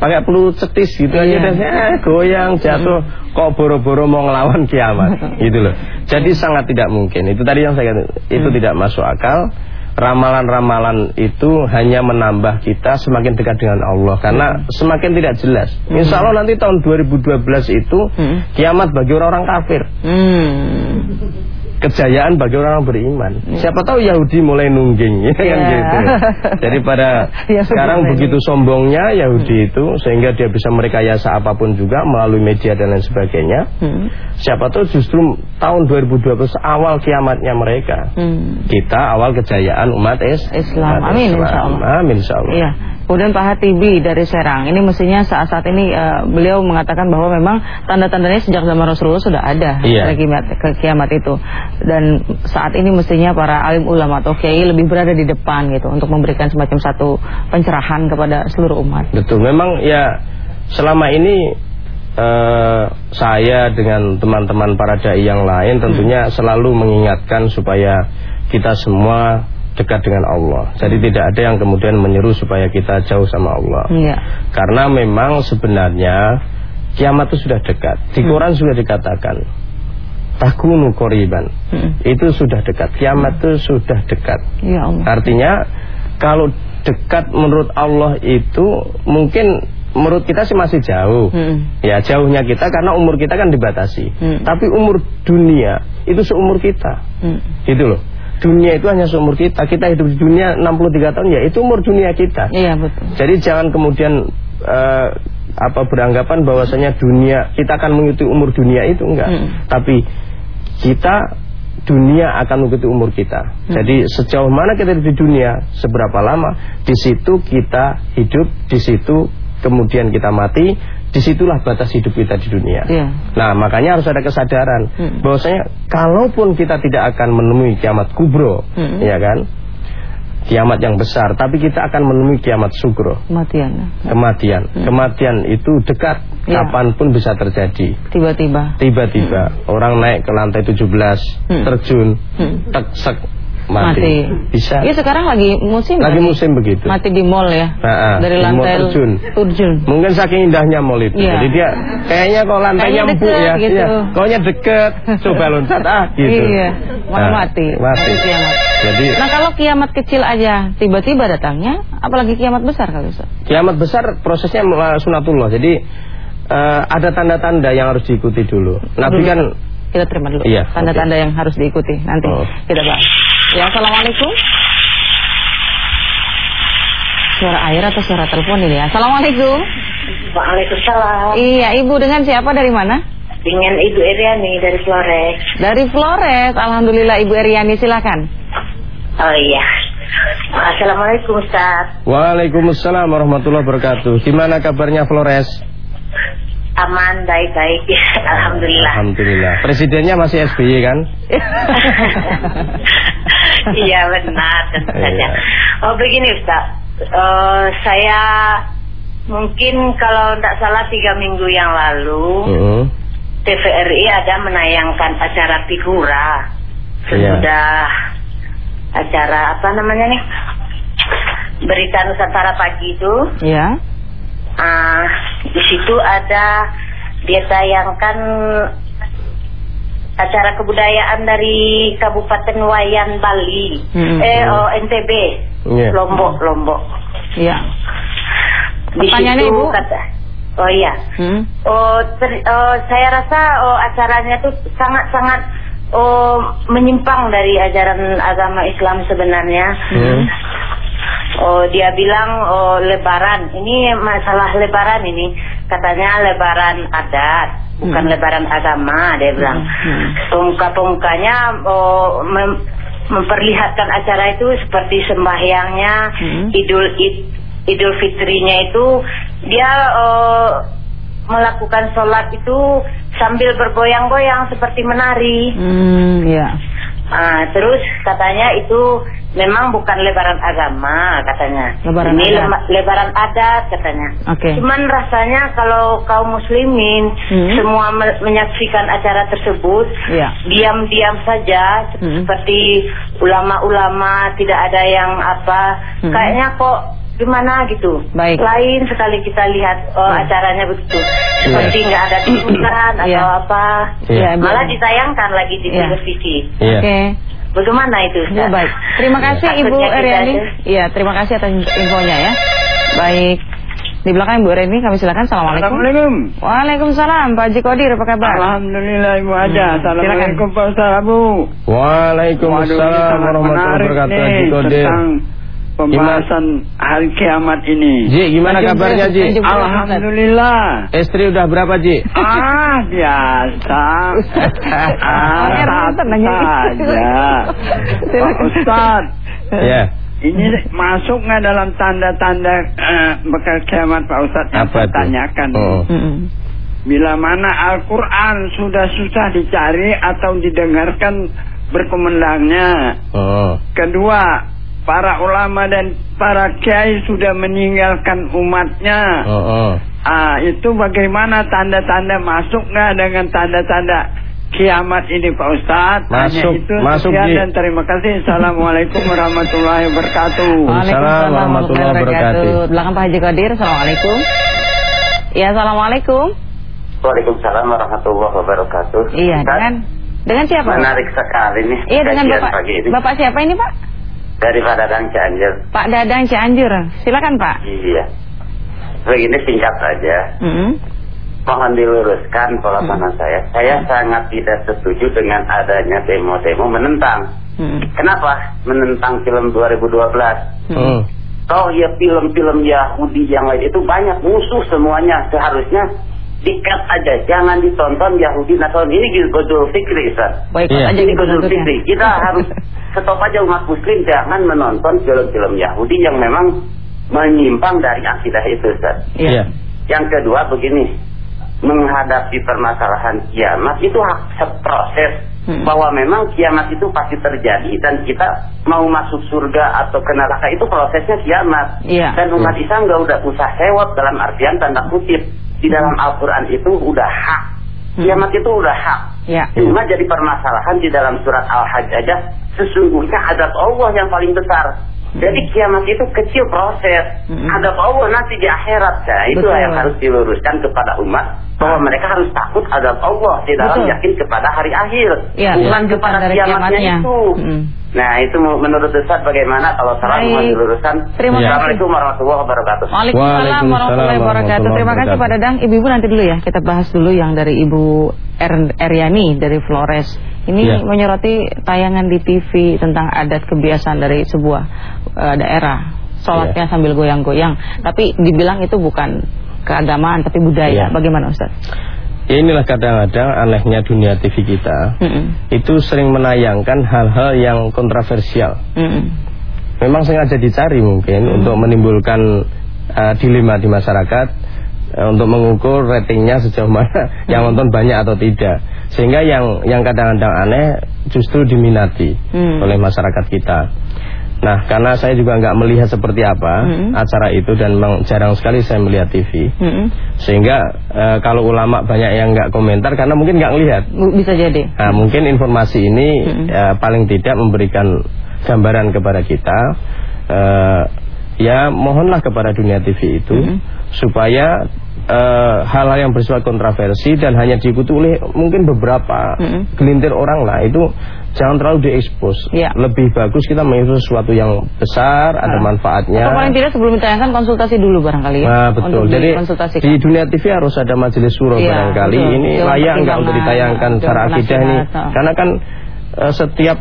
Pakai peluru cetis gitu iya. aja dan eh, goyang jatuh hmm. kok boro-boro mau ngelawan kiamat <laughs> gitu loh jadi sangat tidak mungkin itu tadi yang saya katakan itu hmm. tidak masuk akal ramalan-ramalan itu hanya menambah kita semakin dekat dengan Allah karena hmm. semakin tidak jelas. Hmm. Insya Allah nanti tahun 2012 itu hmm. kiamat bagi orang-orang kafir. Hmm kejayaan bagi orang beriman. Siapa tahu Yahudi mulai nungging <laughs> ya kan yeah. gitu. Jadi pada ya, sekarang begitu sombongnya Yahudi hmm. itu sehingga dia bisa merekayasa apa pun juga melalui media dan lain sebagainya. Hmm. Siapa tahu justru tahun 2012 awal kiamatnya mereka. Hmm. Kita awal kejayaan umat es Islam. Amin insyaallah. Amin insyaallah. Iya. Kemudian Pak Hatibi dari Serang, ini mestinya saat-saat ini uh, beliau mengatakan bahwa memang tanda-tandanya sejak zaman Rasulullah sudah ada iya. kiamat, ke kiamat itu. Dan saat ini mestinya para alim ulama atau kiai lebih berada di depan gitu untuk memberikan semacam satu pencerahan kepada seluruh umat. Betul, memang ya selama ini uh, saya dengan teman-teman para dai yang lain tentunya hmm. selalu mengingatkan supaya kita semua dekat dengan Allah. Jadi hmm. tidak ada yang kemudian menyeru supaya kita jauh sama Allah. Ya. Karena memang sebenarnya kiamat itu sudah dekat. Di hmm. Quran sudah dikatakan takunu koriban. Hmm. Itu sudah dekat. Kiamat itu sudah dekat. Ya Allah. Artinya kalau dekat menurut Allah itu mungkin menurut kita sih masih jauh. Hmm. Ya, jauhnya kita karena umur kita kan dibatasi. Hmm. Tapi umur dunia itu seumur kita. Hmm. Itu loh dunia itu hanya seumur kita. Kita hidup di dunia 63 tahun ya itu umur dunia kita. Iya betul. Jadi jangan kemudian uh, apa beranggapan bahwasanya dunia kita akan mengikuti umur dunia itu enggak. Hmm. Tapi kita dunia akan mengikuti umur kita. Hmm. Jadi sejauh mana kita di dunia, seberapa lama, di situ kita hidup, di situ kemudian kita mati, di situlah batas hidup kita di dunia. Yeah. Nah makanya harus ada kesadaran hmm. bahwasanya kalaupun kita tidak akan menemui kiamat kubro, hmm. ya kan, kiamat yang besar, tapi kita akan menemui kiamat sugro. Kematian. Kematian. Hmm. Kematian itu dekat, ya. kapan pun bisa terjadi. Tiba-tiba. Tiba-tiba hmm. orang naik ke lantai 17, hmm. terjun, hmm. teksek mati. mati. Bisa. Iya sekarang lagi musim. Lagi musim begitu. Mati di mall ya. Nah, Dari lantai terjun. terjun. Mungkin saking indahnya mall itu. Ya. Jadi dia kayaknya kalau lantainya empuk ya. Gitu. Iya. Kayaknya deket. Coba loncat ah gitu. Iya. Malah nah, mati. Mati. Kiamat. Jadi Nah, kalau kiamat kecil aja tiba-tiba datangnya, apalagi kiamat besar kalau bisa. Kiamat besar prosesnya sunatullah. Jadi uh, ada tanda-tanda yang harus diikuti dulu. Nabi kan kita terima dulu iya, tanda-tanda okay. yang harus diikuti nanti oh. kita bahas. Ya, assalamualaikum. Suara air atau suara telepon ini ya? Assalamualaikum. Waalaikumsalam. Iya, ibu dengan siapa dari mana? Dengan Ibu Eriani dari Flores. Dari Flores, Alhamdulillah Ibu Eriani silakan. Oh iya. Assalamualaikum Ustaz. Waalaikumsalam warahmatullahi wabarakatuh. Gimana kabarnya Flores? Aman, baik-baik. <laughs> Alhamdulillah. Alhamdulillah. Presidennya masih SBY kan? <laughs> iya benar, tentu iya. saja. Oh begini Ustaz, uh, saya mungkin kalau tidak salah tiga minggu yang lalu uh -huh. TVRI ada menayangkan acara figura sesudah yeah. acara apa namanya nih berita Nusantara pagi itu. Iya. Yeah Uh, di situ ada dia tayangkan acara kebudayaan dari Kabupaten Wayan Bali, hmm. eh oh, NTB, yeah. Lombok, Lombok. Iya. Pertanyaannya Ibu? Kata, oh iya. Hmm? Oh, ter, oh, saya rasa oh acaranya tuh sangat-sangat oh menyimpang dari ajaran agama Islam sebenarnya. Hmm. Oh dia bilang oh lebaran ini masalah lebaran ini katanya lebaran adat bukan hmm. lebaran agama dia bilang hmm. pemuka-pemukanya oh, mem memperlihatkan acara itu seperti sembahyangnya hmm. idul id idul fitrinya itu dia oh, melakukan sholat itu sambil bergoyang-goyang seperti menari. Hmm, ya. Nah, terus katanya itu memang bukan lebaran agama katanya. Lebaran Ini adat. lebaran adat katanya. Okay. Cuman rasanya kalau kaum muslimin hmm. semua me menyaksikan acara tersebut, diam diam-diam saja hmm. seperti ulama-ulama tidak ada yang apa. Hmm. Kayaknya kok gimana gitu. Baik. Lain sekali kita lihat oh, hmm. acaranya begitu. Seperti nggak ada tuntutan atau yeah. apa. Yeah. Malah ditayangkan lagi di yeah. televisi. Yeah. Oke. Okay. Bagaimana itu? Ya, baik. Terima kasih Ibu Eriani. Iya, terima kasih atas infonya ya. Baik. Di belakang Ibu Reni kami silakan. Assalamualaikum. Assalamualaikum. Waalaikumsalam. Pak Haji Kodir apa kabar? Alhamdulillah Ibu Aja. Hmm. Assalamualaikum Pak Ustaz Abu. Waalaikumsalam warahmatullahi wabarakatuh Haji Kodir. Tentang pembahasan hari kiamat ini. Ji, gimana kabarnya Ji? Alhamdulillah. Istri udah berapa Ji? Ah, biasa. ah, saja. Pak Ustaz. Ya. Ini masuk nggak dalam tanda-tanda uh, bekal kiamat Pak Ustaz yang Apa saya tanyakan. Oh. Bila mana Al-Quran sudah susah dicari atau didengarkan berkemendangnya. Oh. Kedua, para ulama dan para kiai sudah meninggalkan umatnya. Oh, oh. Ah, itu bagaimana tanda-tanda masuk nggak dengan tanda-tanda kiamat ini Pak Ustadz? Masuk, Hanya itu masuk sekian dan terima kasih. Assalamualaikum warahmatullahi wabarakatuh. Waalaikumsalam warahmatullahi wabarakatuh. Belakang Pak Haji Qadir. Assalamualaikum. Ya, assalamualaikum. Waalaikumsalam warahmatullahi wabarakatuh. Iya, dengan dengan siapa? Menarik sekali nih. Iya, dengan Bapak. Bapak siapa ini, Pak? Dari Pak Dadang Cianjur. Pak Dadang Cianjur, silakan Pak. Iya. Begini singkat saja. Mm -hmm. Mohon diluruskan pola mm saya. Saya mm sangat tidak setuju dengan adanya demo-demo menentang. Mm Kenapa? Menentang film 2012. Mm Toh ya film-film Yahudi yang lain itu banyak musuh semuanya. Seharusnya dikat aja, jangan ditonton Yahudi Nasrani ini Godul Fikri, Ustaz. Baik, yeah. aja ini Godul Fikri. Kita <laughs> harus stop aja umat muslim jangan menonton film-film Yahudi yang memang menyimpang dari akidah itu, Ustaz. Iya. Yeah. Yang kedua begini, menghadapi permasalahan kiamat itu hak proses hmm. bahwa memang kiamat itu pasti terjadi dan kita mau masuk surga atau ke neraka itu prosesnya kiamat. Yeah. Dan umat Islam nggak udah usah sewot dalam artian tanda kutip di dalam Al-Quran itu udah hak. Hmm. Kiamat itu udah hak. Ya. Cuma jadi permasalahan di dalam surat Al-Hajj aja sesungguhnya adab Allah yang paling besar. Hmm. Jadi kiamat itu kecil proses. Hmm. Adab Allah nanti di akhirat. Nah, itu yang harus diluruskan kepada umat bahwa ah. mereka harus takut adab Allah di dalam Betul. yakin kepada hari akhir, ya, bukan kepada kiamatnya, kiamatnya itu. Hmm. Nah itu menurut Ustaz bagaimana kalau salah mau diluruskan Terima kasih. Assalamualaikum warahmatullahi wabarakatuh. Waalaikumsalam warahmatullahi wabarakatuh. Terima kasih Pak Dadang Ibu-ibu nanti dulu ya. Kita bahas dulu yang dari Ibu er Eryani dari Flores. Ini ya. menyoroti tayangan di TV Tentang adat kebiasaan dari sebuah uh, daerah. Sholatnya ya. sambil goyang-goyang. Tapi dibilang itu bukan keagamaan Tapi budaya. Ya. Bagaimana Ustaz? Inilah kadang-kadang anehnya dunia TV kita mm -mm. itu sering menayangkan hal-hal yang kontroversial mm -mm. memang sengaja dicari mungkin mm. untuk menimbulkan uh, dilema di masyarakat uh, untuk mengukur ratingnya sejauh mana mm. <laughs> yang nonton banyak atau tidak sehingga yang yang kadang-kadang aneh justru diminati mm. oleh masyarakat kita Nah, karena saya juga nggak melihat seperti apa -hmm. acara itu dan memang jarang sekali saya melihat TV, -hmm. sehingga e, kalau ulama banyak yang nggak komentar karena mungkin nggak melihat. Bisa jadi. Nah, mungkin informasi ini -hmm. e, paling tidak memberikan gambaran kepada kita. E, ya, mohonlah kepada dunia TV itu -hmm. supaya hal-hal uh, yang bersifat kontroversi dan hanya diikuti oleh mungkin beberapa mm -hmm. gelintir orang lah itu jangan terlalu diekspos. Ya. Lebih bagus kita mengekspos sesuatu yang besar, nah. ada manfaatnya. Atau paling tidak sebelum ditayangkan konsultasi dulu barangkali ya. Nah, betul. Jadi di dunia TV harus ada majelis surah ya, barangkali. Betul. Ini layak nggak untuk ditayangkan secara akidah ini. Karena kan uh, setiap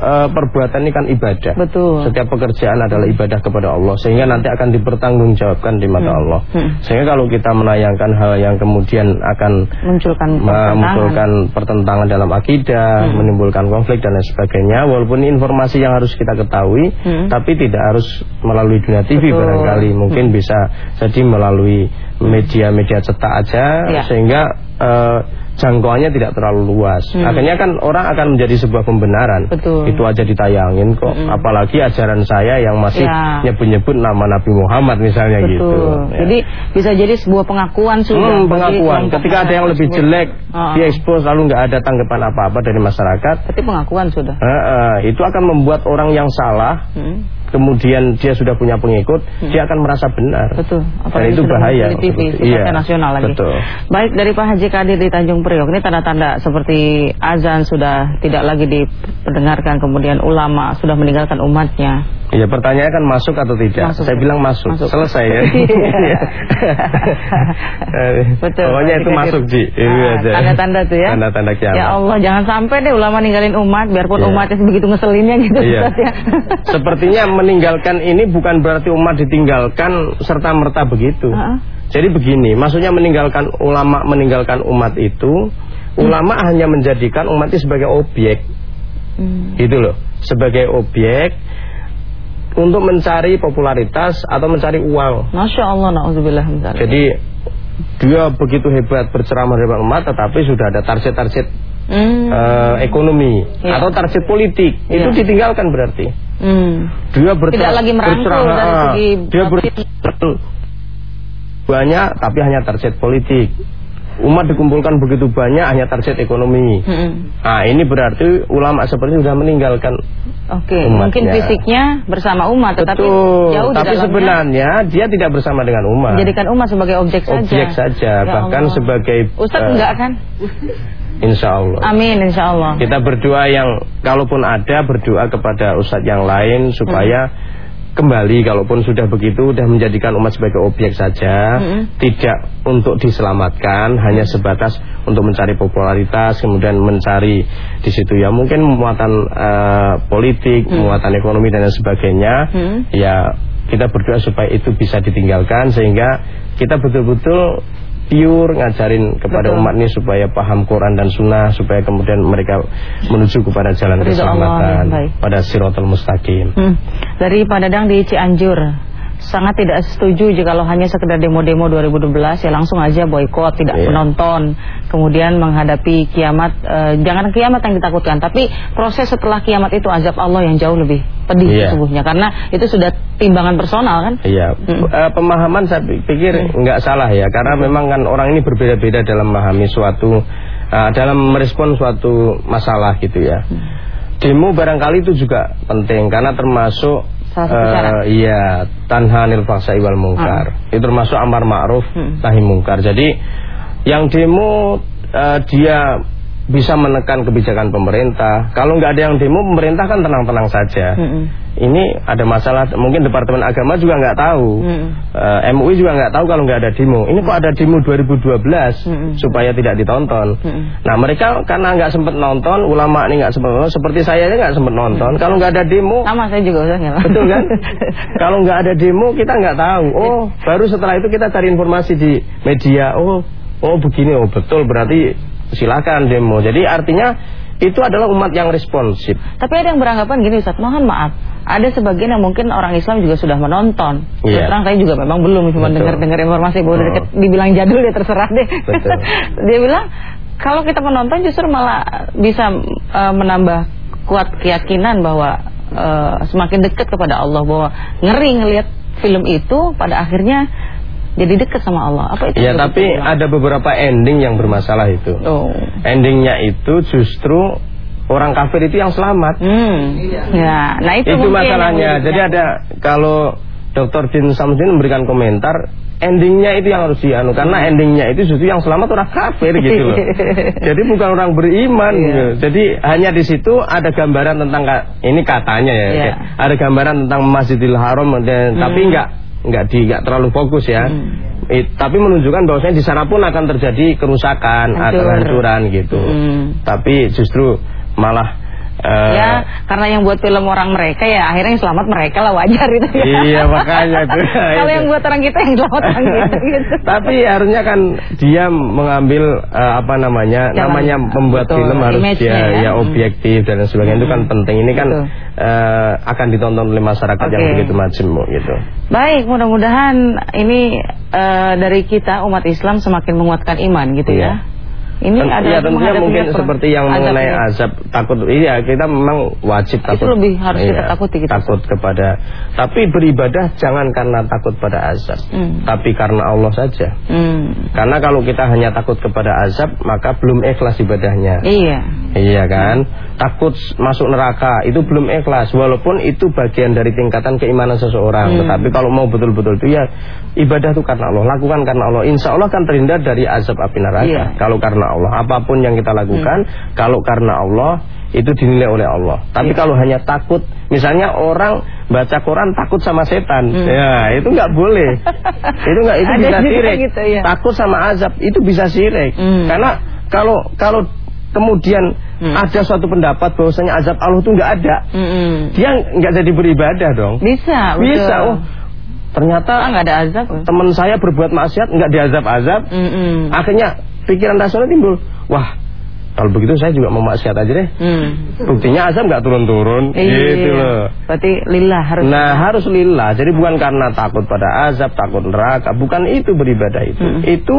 uh, perbuatan ini kan ibadah. Betul. Setiap pekerjaan adalah ibadah kepada Allah sehingga nanti akan dipertanggungjawabkan di mata hmm. Allah. Hmm. Sehingga kalau kita menayangkan hal yang kemudian akan munculkan pertentangan, pertentangan dalam akidah, hmm. menimbulkan konflik dan lain sebagainya, walaupun informasi yang harus kita ketahui, hmm. tapi tidak harus melalui dunia TV Betul. barangkali, mungkin hmm. bisa jadi melalui media-media cetak aja ya. sehingga uh, jangkauannya tidak terlalu luas. Hmm. Akhirnya kan orang akan menjadi sebuah pembenaran. Betul. Itu aja ditayangin kok. Hmm. Apalagi ajaran saya yang masih ya. nyebut-nyebut nama Nabi Muhammad misalnya Betul. gitu. Ya. Jadi bisa jadi sebuah pengakuan sudah. Hmm, pengakuan. Ketika ada yang lebih jelek, oh. diekspos lalu nggak ada tanggapan apa-apa dari masyarakat. Tapi pengakuan sudah. Uh, uh, itu akan membuat orang yang salah. Hmm kemudian dia sudah punya pengikut, hmm. dia akan merasa benar. Betul. Dan itu bahaya. Di TV, iya, nasional lagi. Betul. Baik dari Pak Haji Kadir di Tanjung Priok, ini tanda-tanda seperti azan sudah tidak lagi diperdengarkan, kemudian ulama sudah meninggalkan umatnya. Iya pertanyaannya kan masuk atau tidak masuk. Saya bilang masuk, masuk. Selesai ya <laughs> iya. Betul <laughs> Pokoknya itu masuk Ji ah, Tanda-tanda tuh ya Tanda-tanda kiamat Ya Allah jangan sampai deh ulama ninggalin umat Biarpun yeah. umatnya sebegitu ngeselinnya gitu yeah. ya. <laughs> Sepertinya meninggalkan ini bukan berarti umat ditinggalkan Serta-merta begitu uh -huh. Jadi begini Maksudnya meninggalkan ulama Meninggalkan umat itu Ulama hmm. hanya menjadikan umat itu sebagai objek hmm. Gitu loh Sebagai objek untuk mencari popularitas atau mencari uang. Masya Allah, na'udzubillah. Jadi dia begitu hebat berceramah di depan umat, tetapi sudah ada target-target hmm. uh, ekonomi ya. atau target politik, ya. itu ditinggalkan berarti. Hmm. Dia Tidak lagi berceramah, dari segi dia ber banyak, tapi hanya target politik umat dikumpulkan begitu banyak hanya target ekonomi. Hmm. Nah, ini berarti ulama seperti sudah meninggalkan Oke, okay. mungkin fisiknya bersama umat tetapi Betul. jauh Tapi sebenarnya dia tidak bersama dengan umat. Menjadikan umat sebagai objek, saja. Objek saja, ya bahkan Allah. sebagai Ustaz uh, enggak kan? Insya Allah. Amin, insya Allah. Kita berdoa yang, kalaupun ada berdoa kepada ustadz yang lain supaya hmm kembali kalaupun sudah begitu sudah menjadikan umat sebagai objek saja -hmm. tidak untuk diselamatkan hanya sebatas untuk mencari popularitas kemudian mencari di situ ya mungkin muatan uh, politik -hmm. muatan ekonomi dan sebagainya -hmm. ya kita berdoa supaya itu bisa ditinggalkan sehingga kita betul-betul pure ngajarin kepada Betul. umat ini supaya paham Quran dan Sunnah supaya kemudian mereka menuju kepada jalan keselamatan pada siratul mustaqim. Hmm. Dari Pak Dadang di Cianjur sangat tidak setuju jika lo hanya sekedar demo-demo 2012 ya langsung aja boykot tidak yeah. menonton kemudian menghadapi kiamat uh, jangan kiamat yang ditakutkan tapi proses setelah kiamat itu azab Allah yang jauh lebih pedih yeah. sesungguhnya karena itu sudah timbangan personal kan iya yeah. hmm. uh, pemahaman saya pikir hmm. nggak salah ya karena hmm. memang kan orang ini berbeda-beda dalam memahami suatu uh, dalam merespon suatu masalah gitu ya hmm. demo barangkali itu juga penting karena termasuk salah satu uh, cara. Iya, tanhanil faksa iwal mungkar. Hmm. Itu termasuk amar ma'ruf hmm. nahi mungkar. Jadi yang demo uh, dia bisa menekan kebijakan pemerintah. Kalau nggak ada yang demo, pemerintah kan tenang-tenang saja. -hmm. Ini ada masalah, mungkin Departemen Agama juga nggak tahu, -hmm. uh, eh, MUI juga nggak tahu kalau nggak ada demo. Ini kok ada demo 2012 -hmm. supaya tidak ditonton. -hmm. Nah mereka karena nggak sempat nonton, ulama ini nggak sempat nonton, seperti saya ini nggak sempat nonton. -hmm. Kalau nggak ada demo, sama saya juga usahanya. Betul kan? <laughs> kalau nggak ada demo kita nggak tahu. Oh, baru setelah itu kita cari informasi di media. Oh, oh begini, oh betul berarti silakan demo. Jadi artinya itu adalah umat yang responsif. Tapi ada yang beranggapan gini Ustaz, mohon maaf. Ada sebagian yang mungkin orang Islam juga sudah menonton. Yeah. Terang saya juga memang belum cuma dengar-dengar informasi bahwa oh. dibilang jadul ya terserah deh. <laughs> Dia bilang kalau kita menonton justru malah bisa uh, menambah kuat keyakinan bahwa uh, semakin dekat kepada Allah bahwa ngeri ngelihat film itu pada akhirnya jadi dekat sama Allah. Apa itu? Ya, tapi Allah? ada beberapa ending yang bermasalah itu. Oh. Endingnya itu justru orang kafir itu yang selamat. Hmm. Ya, nah itu, itu masalahnya. Jadi ada kalau Dr. Din Samsudin memberikan komentar endingnya itu yang harus dianu karena endingnya itu justru yang selamat orang kafir gitu loh. <laughs> Jadi bukan orang beriman yeah. gitu. Jadi hanya di situ ada gambaran tentang ini katanya ya. Yeah. Ada gambaran tentang Masjidil Haram dan hmm. tapi enggak enggak di enggak terlalu fokus ya. Hmm. It, tapi menunjukkan bahwasanya di sana pun akan terjadi kerusakan atau hancuran gitu. Hmm. Tapi justru malah Uh, ya karena yang buat film orang mereka ya akhirnya yang selamat mereka lah wajar itu ya. Iya makanya itu. <laughs> Kalau yang buat orang kita yang selamat orang <laughs> kita gitu. Tapi harusnya kan dia mengambil uh, apa namanya Jangan, namanya membuat betul, film harus dia ya, ya objektif dan sebagainya hmm. itu kan hmm. penting ini kan uh, akan ditonton oleh masyarakat okay. yang begitu macam gitu. Baik mudah-mudahan ini uh, dari kita umat Islam semakin menguatkan iman gitu ya. ya. Ini ada ya, tentunya mungkin seperti yang azab mengenai ini. azab takut iya kita memang wajib takut. Itu lebih harus iya, kita takuti kita. Takut kepada tapi beribadah jangan karena takut pada azab, hmm. tapi karena Allah saja. Hmm. Karena kalau kita hanya takut kepada azab, maka belum ikhlas ibadahnya. Iya. Iya kan? Hmm. Takut masuk neraka itu belum ikhlas walaupun itu bagian dari tingkatan keimanan seseorang. Hmm. Tetapi kalau mau betul-betul itu ya ibadah itu karena Allah, lakukan karena Allah. Insya Allah akan terhindar dari azab api neraka. Iya. Kalau karena Allah. Apa pun yang kita lakukan, hmm. kalau karena Allah itu dinilai oleh Allah. Tapi yeah. kalau hanya takut, misalnya orang baca Quran takut sama setan, hmm. ya itu nggak boleh. itu nggak itu <laughs> bisa sirik. Gitu, ya. Takut sama azab itu bisa sirik. Hmm. Karena kalau kalau kemudian hmm. ada suatu pendapat bahwasanya azab Allah itu nggak ada, hmm. dia nggak jadi beribadah dong. Bisa, bisa. Oh, ternyata ah, nggak ada azab. Teman saya berbuat maksiat nggak diazab-azab. Hmm. Akhirnya pikiran rasional timbul. Wah, kalau begitu saya juga mau maksiat aja deh. Hmm. Buktinya azab nggak turun-turun. Iya, gitu loh. Berarti lillah harus. Nah harus lillah. Jadi bukan karena takut pada azab, takut neraka. Bukan itu beribadah itu. Hmm. Itu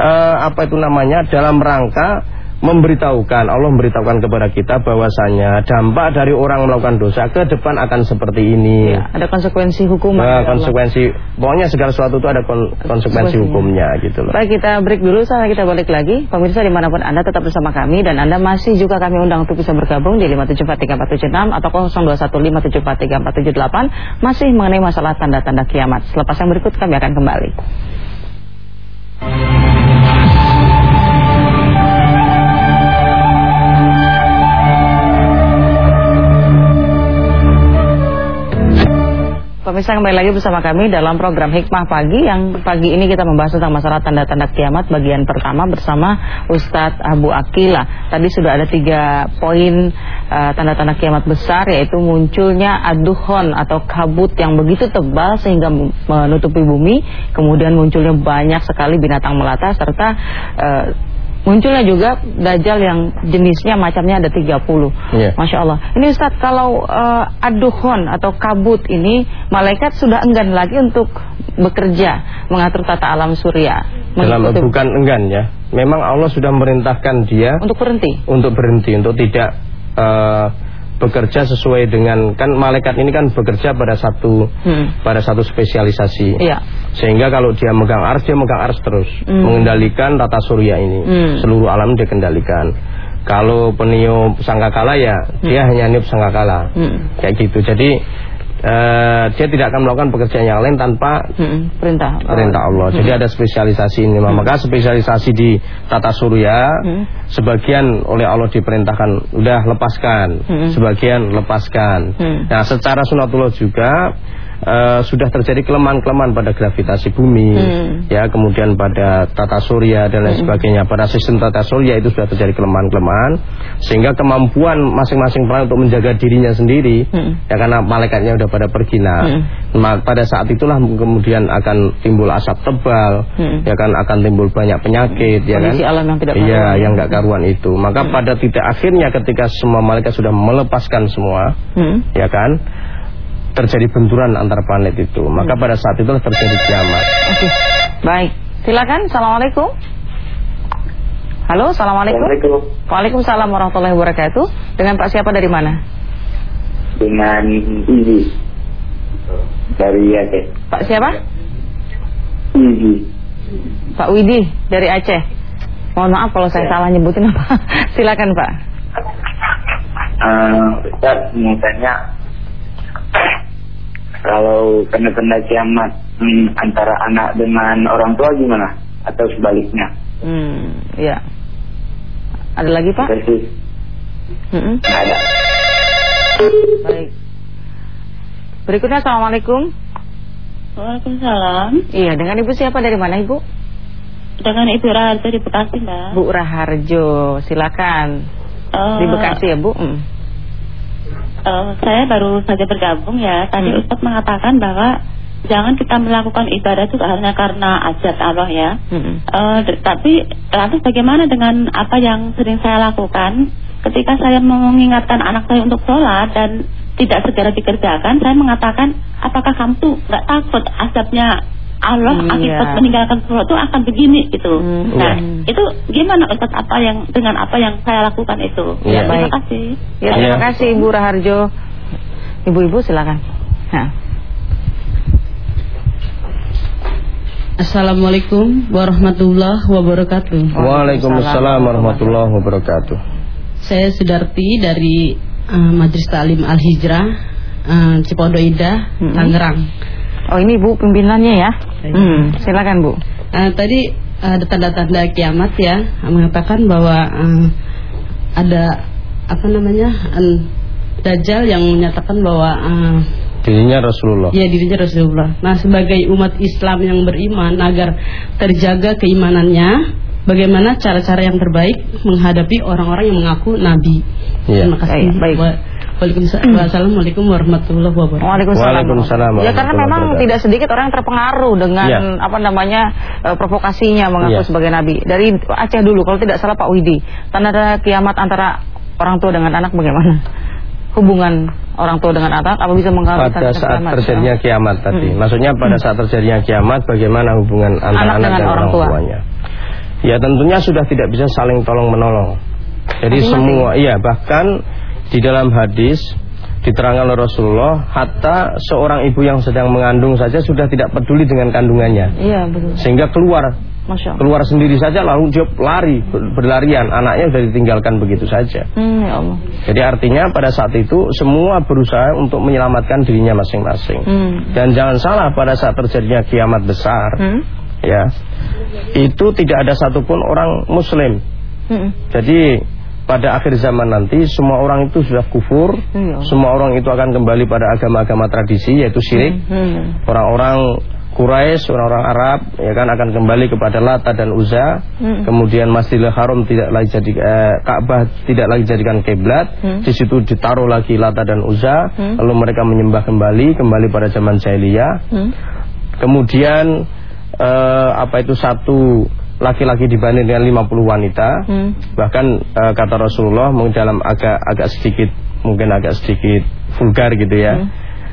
uh, apa itu namanya dalam rangka memberitahukan Allah memberitahukan kepada kita bahwasanya dampak dari orang melakukan dosa ke depan akan seperti ini. Ya, ada konsekuensi hukum. Nah, konsekuensi, pokoknya segala sesuatu itu ada kon konsekuensi hukumnya gitu loh. Baik kita break dulu, setelah kita balik lagi. Pemirsa di mana pun anda tetap bersama kami dan anda masih juga kami undang untuk bisa bergabung di 5743476 atau 0215543478 masih mengenai masalah tanda-tanda kiamat. Selepas yang berikut kami akan kembali. Pemirsa kembali lagi bersama kami dalam program Hikmah Pagi yang pagi ini kita membahas tentang masalah tanda-tanda kiamat bagian pertama bersama Ustadz Abu Akila. Tadi sudah ada tiga poin uh, tanda-tanda kiamat besar yaitu munculnya aduhon atau kabut yang begitu tebal sehingga menutupi bumi, kemudian munculnya banyak sekali binatang melata serta uh, munculnya juga dajjal yang jenisnya macamnya ada 30. Yeah. Masya Allah. Ini Ustaz kalau uh, aduhon atau kabut ini malaikat sudah enggan lagi untuk bekerja mengatur tata alam surya. Dalam bukan enggan ya. Memang Allah sudah merintahkan dia untuk berhenti. Untuk berhenti untuk tidak uh, bekerja sesuai dengan kan malaikat ini kan bekerja pada satu hmm. pada satu spesialisasi. Iya. Sehingga kalau dia megang ars dia megang ars terus, hmm. mengendalikan tata surya ini. Hmm. Seluruh alam dia kendalikan. Kalau peniup sangkakala ya hmm. dia hanya niup sangkakala. Hmm. Kayak gitu. Jadi uh, dia tidak akan melakukan pekerjaan yang lain tanpa hmm, perintah perintah Allah. Hmm. Jadi ada spesialisasi ini. Hmm. Maka spesialisasi di tata surya hmm. sebagian oleh Allah diperintahkan udah lepaskan, hmm. sebagian lepaskan. Hmm. Nah, secara sunatullah juga uh, sudah terjadi kelemahan-kelemahan pada gravitasi bumi, hmm. ya kemudian pada tata surya dan lain hmm. sebagainya. Pada sistem tata surya itu sudah terjadi kelemahan-kelemahan, sehingga kemampuan masing-masing planet untuk menjaga dirinya sendiri, hmm. ya karena malaikatnya sudah pada pergi. Nah, hmm. pada saat itulah kemudian akan timbul asap tebal, hmm. ya kan akan timbul banyak penyakit, ya kan? alam yang tidak Iya, yang nggak karuan itu. Maka hmm. pada titik akhirnya ketika semua malaikat sudah melepaskan semua, hmm. ya kan? Terjadi benturan antar planet itu. Maka pada saat itulah terjadi kiamat. Oke. Baik. Silakan. Assalamualaikum. Halo, Assalamualaikum. Waalaikumsalam. Waalaikumsalam warahmatullahi wabarakatuh. Dengan Pak siapa dari mana? Dengan Izi. Dari Aceh. Pak siapa? Izi. Pak Widi dari Aceh. Mohon maaf kalau saya ya. salah nyebutin apa. <laughs> Silakan Pak. Uh, Ustaz, mau tanya kalau tanda-tanda kiamat hmm, antara anak dengan orang tua gimana? Atau sebaliknya? Hmm, ya. Ada lagi Pak? Terus. Hmm -mm. ada. Baik. Berikutnya Assalamualaikum. Waalaikumsalam. Iya, dengan Ibu siapa dari mana Ibu? Dengan Ibu Raharjo di Bekasi, Mbak. Bu Raharjo, silakan. Uh, di Bekasi ya, Bu? Hmm. Uh, saya baru saja bergabung ya. Tadi hmm. Ustaz mengatakan bahwa jangan kita melakukan ibadah itu hanya karena ajat Allah ya. Hmm. Uh, tapi lantas bagaimana dengan apa yang sering saya lakukan ketika saya mengingatkan anak saya untuk sholat dan tidak segera dikerjakan, saya mengatakan, apakah kamu tuh nggak takut asapnya Allah hmm, akibat meninggalkan sesuatu akan begini gitu. Hmm, nah, yeah. itu gimana Ustaz apa yang dengan apa yang saya lakukan itu? Ya, ya terima kasih. Ya, terima ya. kasih Ibu Raharjo. Ibu-ibu silakan. Nah. Assalamualaikum warahmatullahi wabarakatuh. Waalaikumsalam warahmatullahi wabarakatuh. Saya Sudarti dari uh, Majelis Talim Al Hijrah uh, Cipondo Indah, hmm. Tangerang. Oh ini Bu pimpinannya ya? Iya. Hmm, silakan Bu. Uh, tadi ada tanda-tanda kiamat ya mengatakan bahwa uh, ada apa namanya uh, Dajjal yang menyatakan bahwa uh, dirinya Rasulullah. Ya dirinya Rasulullah. Nah sebagai umat Islam yang beriman agar terjaga keimanannya, bagaimana cara-cara yang terbaik menghadapi orang-orang yang mengaku Nabi. Ya. Terima kasih. Baik. baik. Waalaikumsalam warahmatullahi wabarakatuh. Waalaikumsalam. Ya karena memang tidak sedikit orang yang terpengaruh dengan ya. apa namanya uh, provokasinya mengaku ya. sebagai nabi. Dari Aceh dulu kalau tidak salah Pak Widi, tanda kiamat antara orang tua dengan anak bagaimana? Hubungan orang tua dengan anak apa bisa mengaruhi pada saat kiamat? terjadinya kiamat tadi. Hmm. Maksudnya pada saat terjadinya kiamat bagaimana hubungan antara anak, anak dan orang, tua. tuanya? Ya tentunya sudah tidak bisa saling tolong menolong. Jadi semua, iya bahkan di dalam hadis diterangkan oleh Rasulullah, hatta seorang ibu yang sedang mengandung saja sudah tidak peduli dengan kandungannya. Iya, betul. Sehingga keluar Masya keluar sendiri saja lalu dia lari berlarian anaknya sudah ditinggalkan begitu saja. Hmm, ya Allah. Jadi artinya pada saat itu semua berusaha untuk menyelamatkan dirinya masing-masing. Hmm. Dan jangan salah pada saat terjadinya kiamat besar, hmm. ya itu tidak ada satupun orang Muslim. Hmm. Jadi pada akhir zaman nanti semua orang itu sudah kufur, hmm. semua orang itu akan kembali pada agama-agama tradisi yaitu syirik. Hmm. Hmm. Orang-orang Quraisy, orang-orang Arab ya kan akan kembali kepada Lata dan Uzza. Hmm. Kemudian Masjidil Haram tidak lagi jadi eh, Ka'bah tidak lagi jadikan kiblat. Hmm. Di situ ditaruh lagi Lata dan Uzza, hmm. lalu mereka menyembah kembali kembali pada zaman jahiliyah. Hmm. Kemudian eh, apa itu satu laki-laki dibanding dengan 50 wanita. Hmm. Bahkan uh, kata Rasulullah mungkin dalam agak agak sedikit mungkin agak sedikit vulgar gitu ya. Hmm.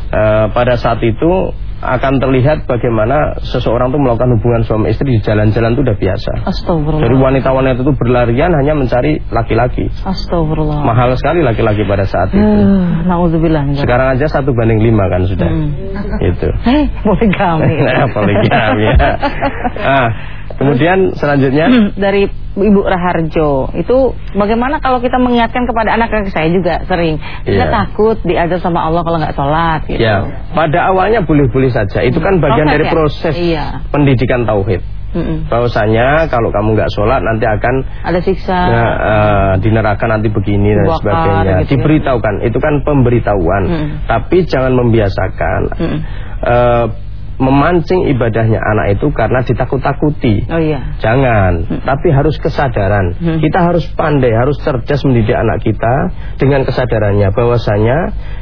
Uh, pada saat itu akan terlihat bagaimana seseorang itu melakukan hubungan suami istri di jalan-jalan itu udah biasa. Astagfirullah. Jadi wanita-wanita itu berlarian hanya mencari laki-laki. Astagfirullah. Mahal sekali laki-laki pada saat itu. Uh, Nauzubillah. Sekarang aja satu banding lima kan sudah. Hmm. Itu. Hei, poligami. <laughs> nah, poligami ya. <laughs> Ah, Kemudian selanjutnya <clears throat> dari Ibu Raharjo itu bagaimana kalau kita mengingatkan kepada anak-anak saya juga sering kita yeah. takut diajar sama Allah kalau nggak sholat gitu. Ya, pada awalnya boleh-boleh saja. Itu kan bagian proses, dari ya? proses iya. pendidikan tauhid. Mm -mm. Bahwasanya kalau kamu nggak sholat nanti akan ada siksa ya, uh, di neraka nanti begini dan sebagainya. Gitu ya. Diberitahukan, itu kan pemberitahuan. Mm. Tapi jangan membiasakan. Mm. Uh, memancing ibadahnya anak itu karena ditakut-takuti. Oh iya. Jangan, hmm. tapi harus kesadaran. Hmm. Kita harus pandai, harus cerdas mendidik anak kita dengan kesadarannya bahwasanya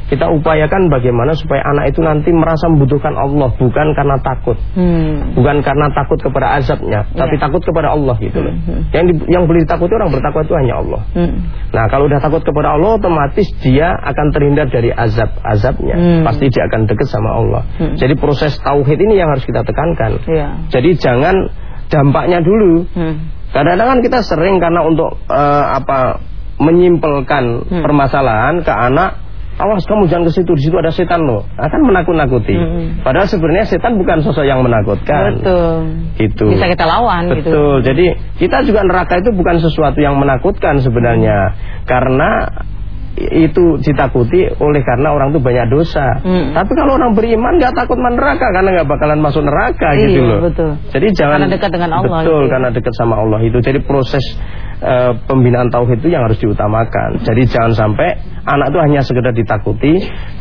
kita upayakan bagaimana supaya anak itu nanti merasa membutuhkan Allah bukan karena takut. Hmm. Bukan karena takut kepada azabnya, yeah. tapi takut kepada Allah gitu loh. Hmm. Yang di, yang boleh ditakuti orang bertakwa itu hanya Allah. Hmm. Nah, kalau udah takut kepada Allah otomatis dia akan terhindar dari azab-azabnya. Hmm. Pasti dia akan dekat sama Allah. Hmm. Jadi proses tauhid ini yang harus kita tekankan. Ya. Jadi jangan dampaknya dulu. Hmm. Kadang-kadang kan kita sering karena untuk uh, apa menyimpelkan hmm. permasalahan ke anak awas kamu jangan ke situ. Di situ ada setan loh. Akan menakut-nakuti. Hmm. padahal sebenarnya setan bukan sosok yang menakutkan. Betul. Itu bisa kita lawan betul. Gitu. jadi kita juga neraka itu bukan sesuatu yang menakutkan sebenarnya. Karena itu ditakuti oleh karena orang itu banyak dosa. Hmm. Tapi kalau orang beriman nggak takut neraka karena nggak bakalan masuk neraka iya, gitu loh. Betul. Jadi jangan karena dekat dengan Allah. Betul, gitu. karena dekat sama Allah itu. Jadi proses uh, pembinaan tauhid itu yang harus diutamakan. Jadi jangan sampai anak itu hanya sekedar ditakuti.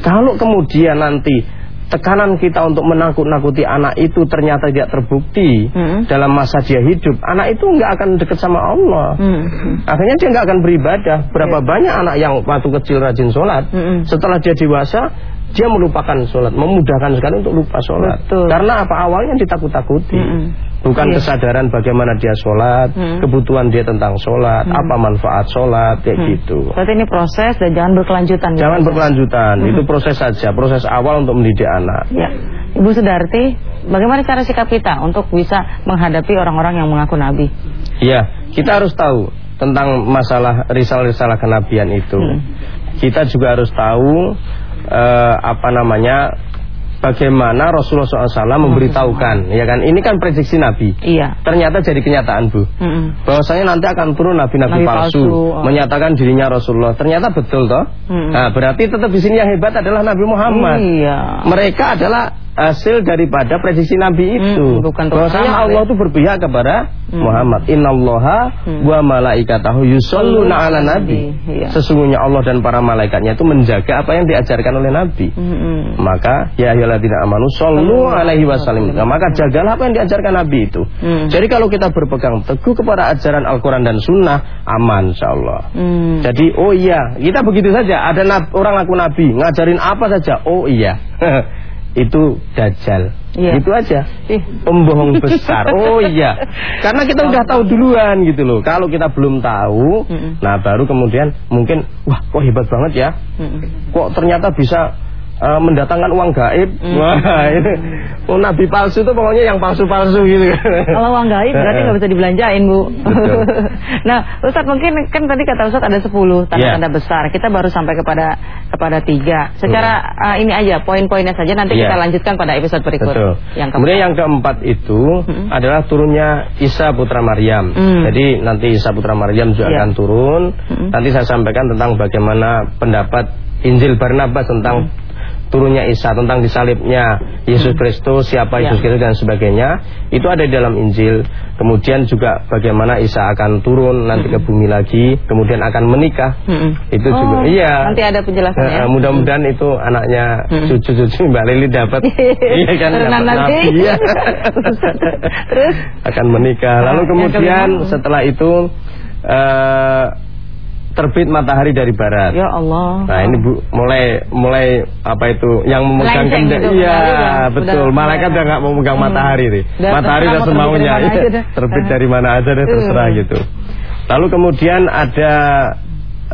Kalau kemudian nanti tekanan kita untuk menakut-nakuti anak itu ternyata tidak terbukti hmm. dalam masa dia hidup, anak itu nggak akan dekat sama Allah. Hmm. Akhirnya dia nggak akan beribadah. Berapa yeah. banyak anak yang waktu kecil rajin sholat, hmm. setelah dia dewasa dia melupakan sholat, memudahkan sekali untuk lupa sholat. Betul. Karena apa awalnya ditakut-takuti. -hmm. Bukan iya. kesadaran bagaimana dia sholat, -hmm. kebutuhan dia tentang sholat, -hmm. apa manfaat sholat, kayak -hmm. gitu. Berarti ini proses dan jangan berkelanjutan. Jangan proses. berkelanjutan, -hmm. itu proses saja, proses awal untuk mendidik anak. Ya. Ibu Sudarti, bagaimana cara sikap kita untuk bisa menghadapi orang-orang yang mengaku nabi? Iya, kita harus tahu tentang masalah risalah-risalah kenabian itu. Hmm. Kita juga harus tahu uh, apa namanya bagaimana Rasulullah SAW memberitahukan, ya kan? Ini kan prediksi Nabi. Iya. Ternyata jadi kenyataan bu. Mm -hmm. Bahwasanya nanti akan turun Nabi-Nabi palsu, palsu oh. menyatakan dirinya Rasulullah. Ternyata betul toh. Mm -hmm. Nah, berarti tetap di sini yang hebat adalah Nabi Muhammad. Iya. Mereka adalah hasil daripada prediksi Nabi hmm, itu. Hmm, bukan Bahwasanya Allah itu berpihak kepada hmm. Muhammad. Innallaha hmm. wa malaikatahu yusholluna ala nabi. Iya. Sesungguhnya Allah dan para malaikatnya itu menjaga apa yang diajarkan oleh Nabi. Hmm. hmm. Maka ya ayyuhalladzina amanu shollu alaihi wasallam. Nah, maka jagalah apa yang diajarkan Nabi itu. Hmm. Jadi kalau kita berpegang teguh kepada ajaran Al-Qur'an dan Sunnah, aman insyaallah. Hmm. Jadi oh iya, kita begitu saja. Ada orang aku Nabi ngajarin apa saja. Oh iya. <laughs> itu dajjal. Iya. Gitu aja. Ih. Pembohong <laughs> besar. Oh iya. Karena kita udah tahu duluan gitu loh. Kalau kita belum tahu, mm -mm. nah baru kemudian mungkin wah kok hebat banget ya. Mm -mm. Kok ternyata bisa uh, mendatangkan uang gaib. Mm. Wah, ini oh, nabi palsu itu pokoknya yang palsu-palsu gitu. Kalau uang gaib berarti nggak bisa dibelanjain, Bu. <laughs> nah, Ustaz mungkin kan tadi kata Ustaz ada 10 tanda-tanda yeah. besar. Kita baru sampai kepada kepada tiga. Secara mm. uh, ini aja poin-poinnya saja nanti yeah. kita lanjutkan pada episode berikut. Betul. Yang Kemudian yang keempat itu mm. adalah turunnya Isa putra Maryam. Mm. Jadi nanti Isa putra Maryam juga yeah. akan turun. Mm. Nanti saya sampaikan tentang bagaimana pendapat Injil Barnabas tentang mm turunnya Isa, tentang disalibnya Yesus hmm. Kristus, siapa ya. Yesus Kristus dan sebagainya, itu ada di dalam Injil. Kemudian juga bagaimana Isa akan turun nanti ke bumi lagi, kemudian akan menikah. Hmm. Itu oh, juga iya. Nanti ada penjelasannya. Uh, mudah-mudahan itu anaknya hmm. cucu-cucu Mbak Lili dapat <laughs> iya kan dapat nabi. Iya. <laughs> Terus akan menikah. Lalu kemudian setelah itu uh, terbit matahari dari barat. Ya Allah. Nah, ini Bu mulai mulai apa itu yang memegang kendali. Gitu, iya, betul. Udah, Malaikat udah nggak mau memegang hmm. matahari nih. Udah, matahari udah semaunya. Iya, terbit dari mana aja deh terserah hmm. gitu. Lalu kemudian ada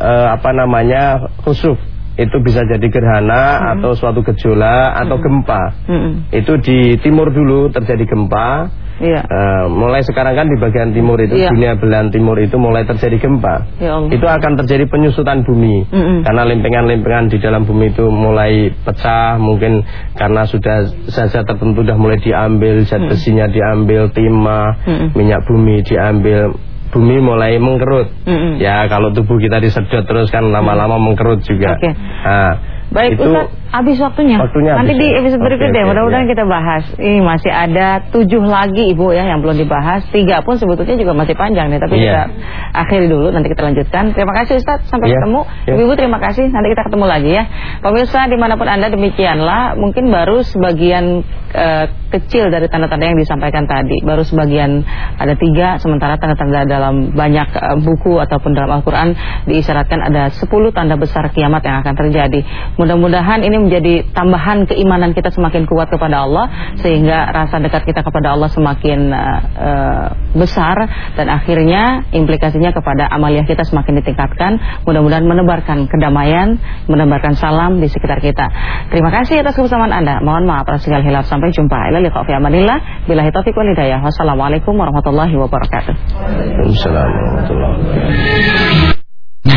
uh, apa namanya? khusuf itu bisa jadi gerhana hmm. atau suatu gejolak atau hmm. gempa. Hmm. Itu di timur dulu terjadi gempa. Iya. Uh, mulai sekarang kan di bagian timur itu iya. dunia belahan timur itu mulai terjadi gempa. Ya Allah. Itu akan terjadi penyusutan bumi. Mm -mm. Karena lempengan-lempengan di dalam bumi itu mulai pecah, mungkin karena sudah saja tertentu sudah mulai diambil, zat besinya diambil, timah, mm -mm. minyak bumi diambil bumi mulai mengkerut. Mm -hmm. Ya kalau tubuh kita disedot terus kan lama-lama mengkerut juga. Okay. Nah, Baik, itu Ustaz, habis waktunya. waktunya Nanti habis di episode berikutnya okay, mudah-mudahan ya. kita bahas. Ini masih ada tujuh lagi Ibu ya yang belum dibahas. Tiga pun sebetulnya juga masih panjang nih, tapi yeah. kita akhiri dulu nanti kita lanjutkan. Terima kasih Ustaz, sampai yeah. ketemu. Yeah. Ibu terima kasih. Nanti kita ketemu lagi ya. Pemirsa di mana pun Anda demikianlah, mungkin baru sebagian uh, kecil dari tanda-tanda yang disampaikan tadi. Baru sebagian ada tiga, sementara tanda-tanda dalam banyak uh, buku ataupun dalam Al-Qur'an diisyaratkan ada sepuluh tanda besar kiamat yang akan terjadi. Mudah-mudahan ini menjadi tambahan keimanan kita semakin kuat kepada Allah sehingga rasa dekat kita kepada Allah semakin uh, besar dan akhirnya implikasinya kepada amaliah kita semakin ditingkatkan. Mudah-mudahan menebarkan kedamaian, menebarkan salam di sekitar kita. Terima kasih atas kebersamaan Anda. Mohon maaf atas segala hilaf. Sampai jumpa. Ila liqa fi amanillah. Billahi taufiq wal hidayah. Wassalamualaikum warahmatullahi wabarakatuh. Waalaikumsalam warahmatullahi wabarakatuh.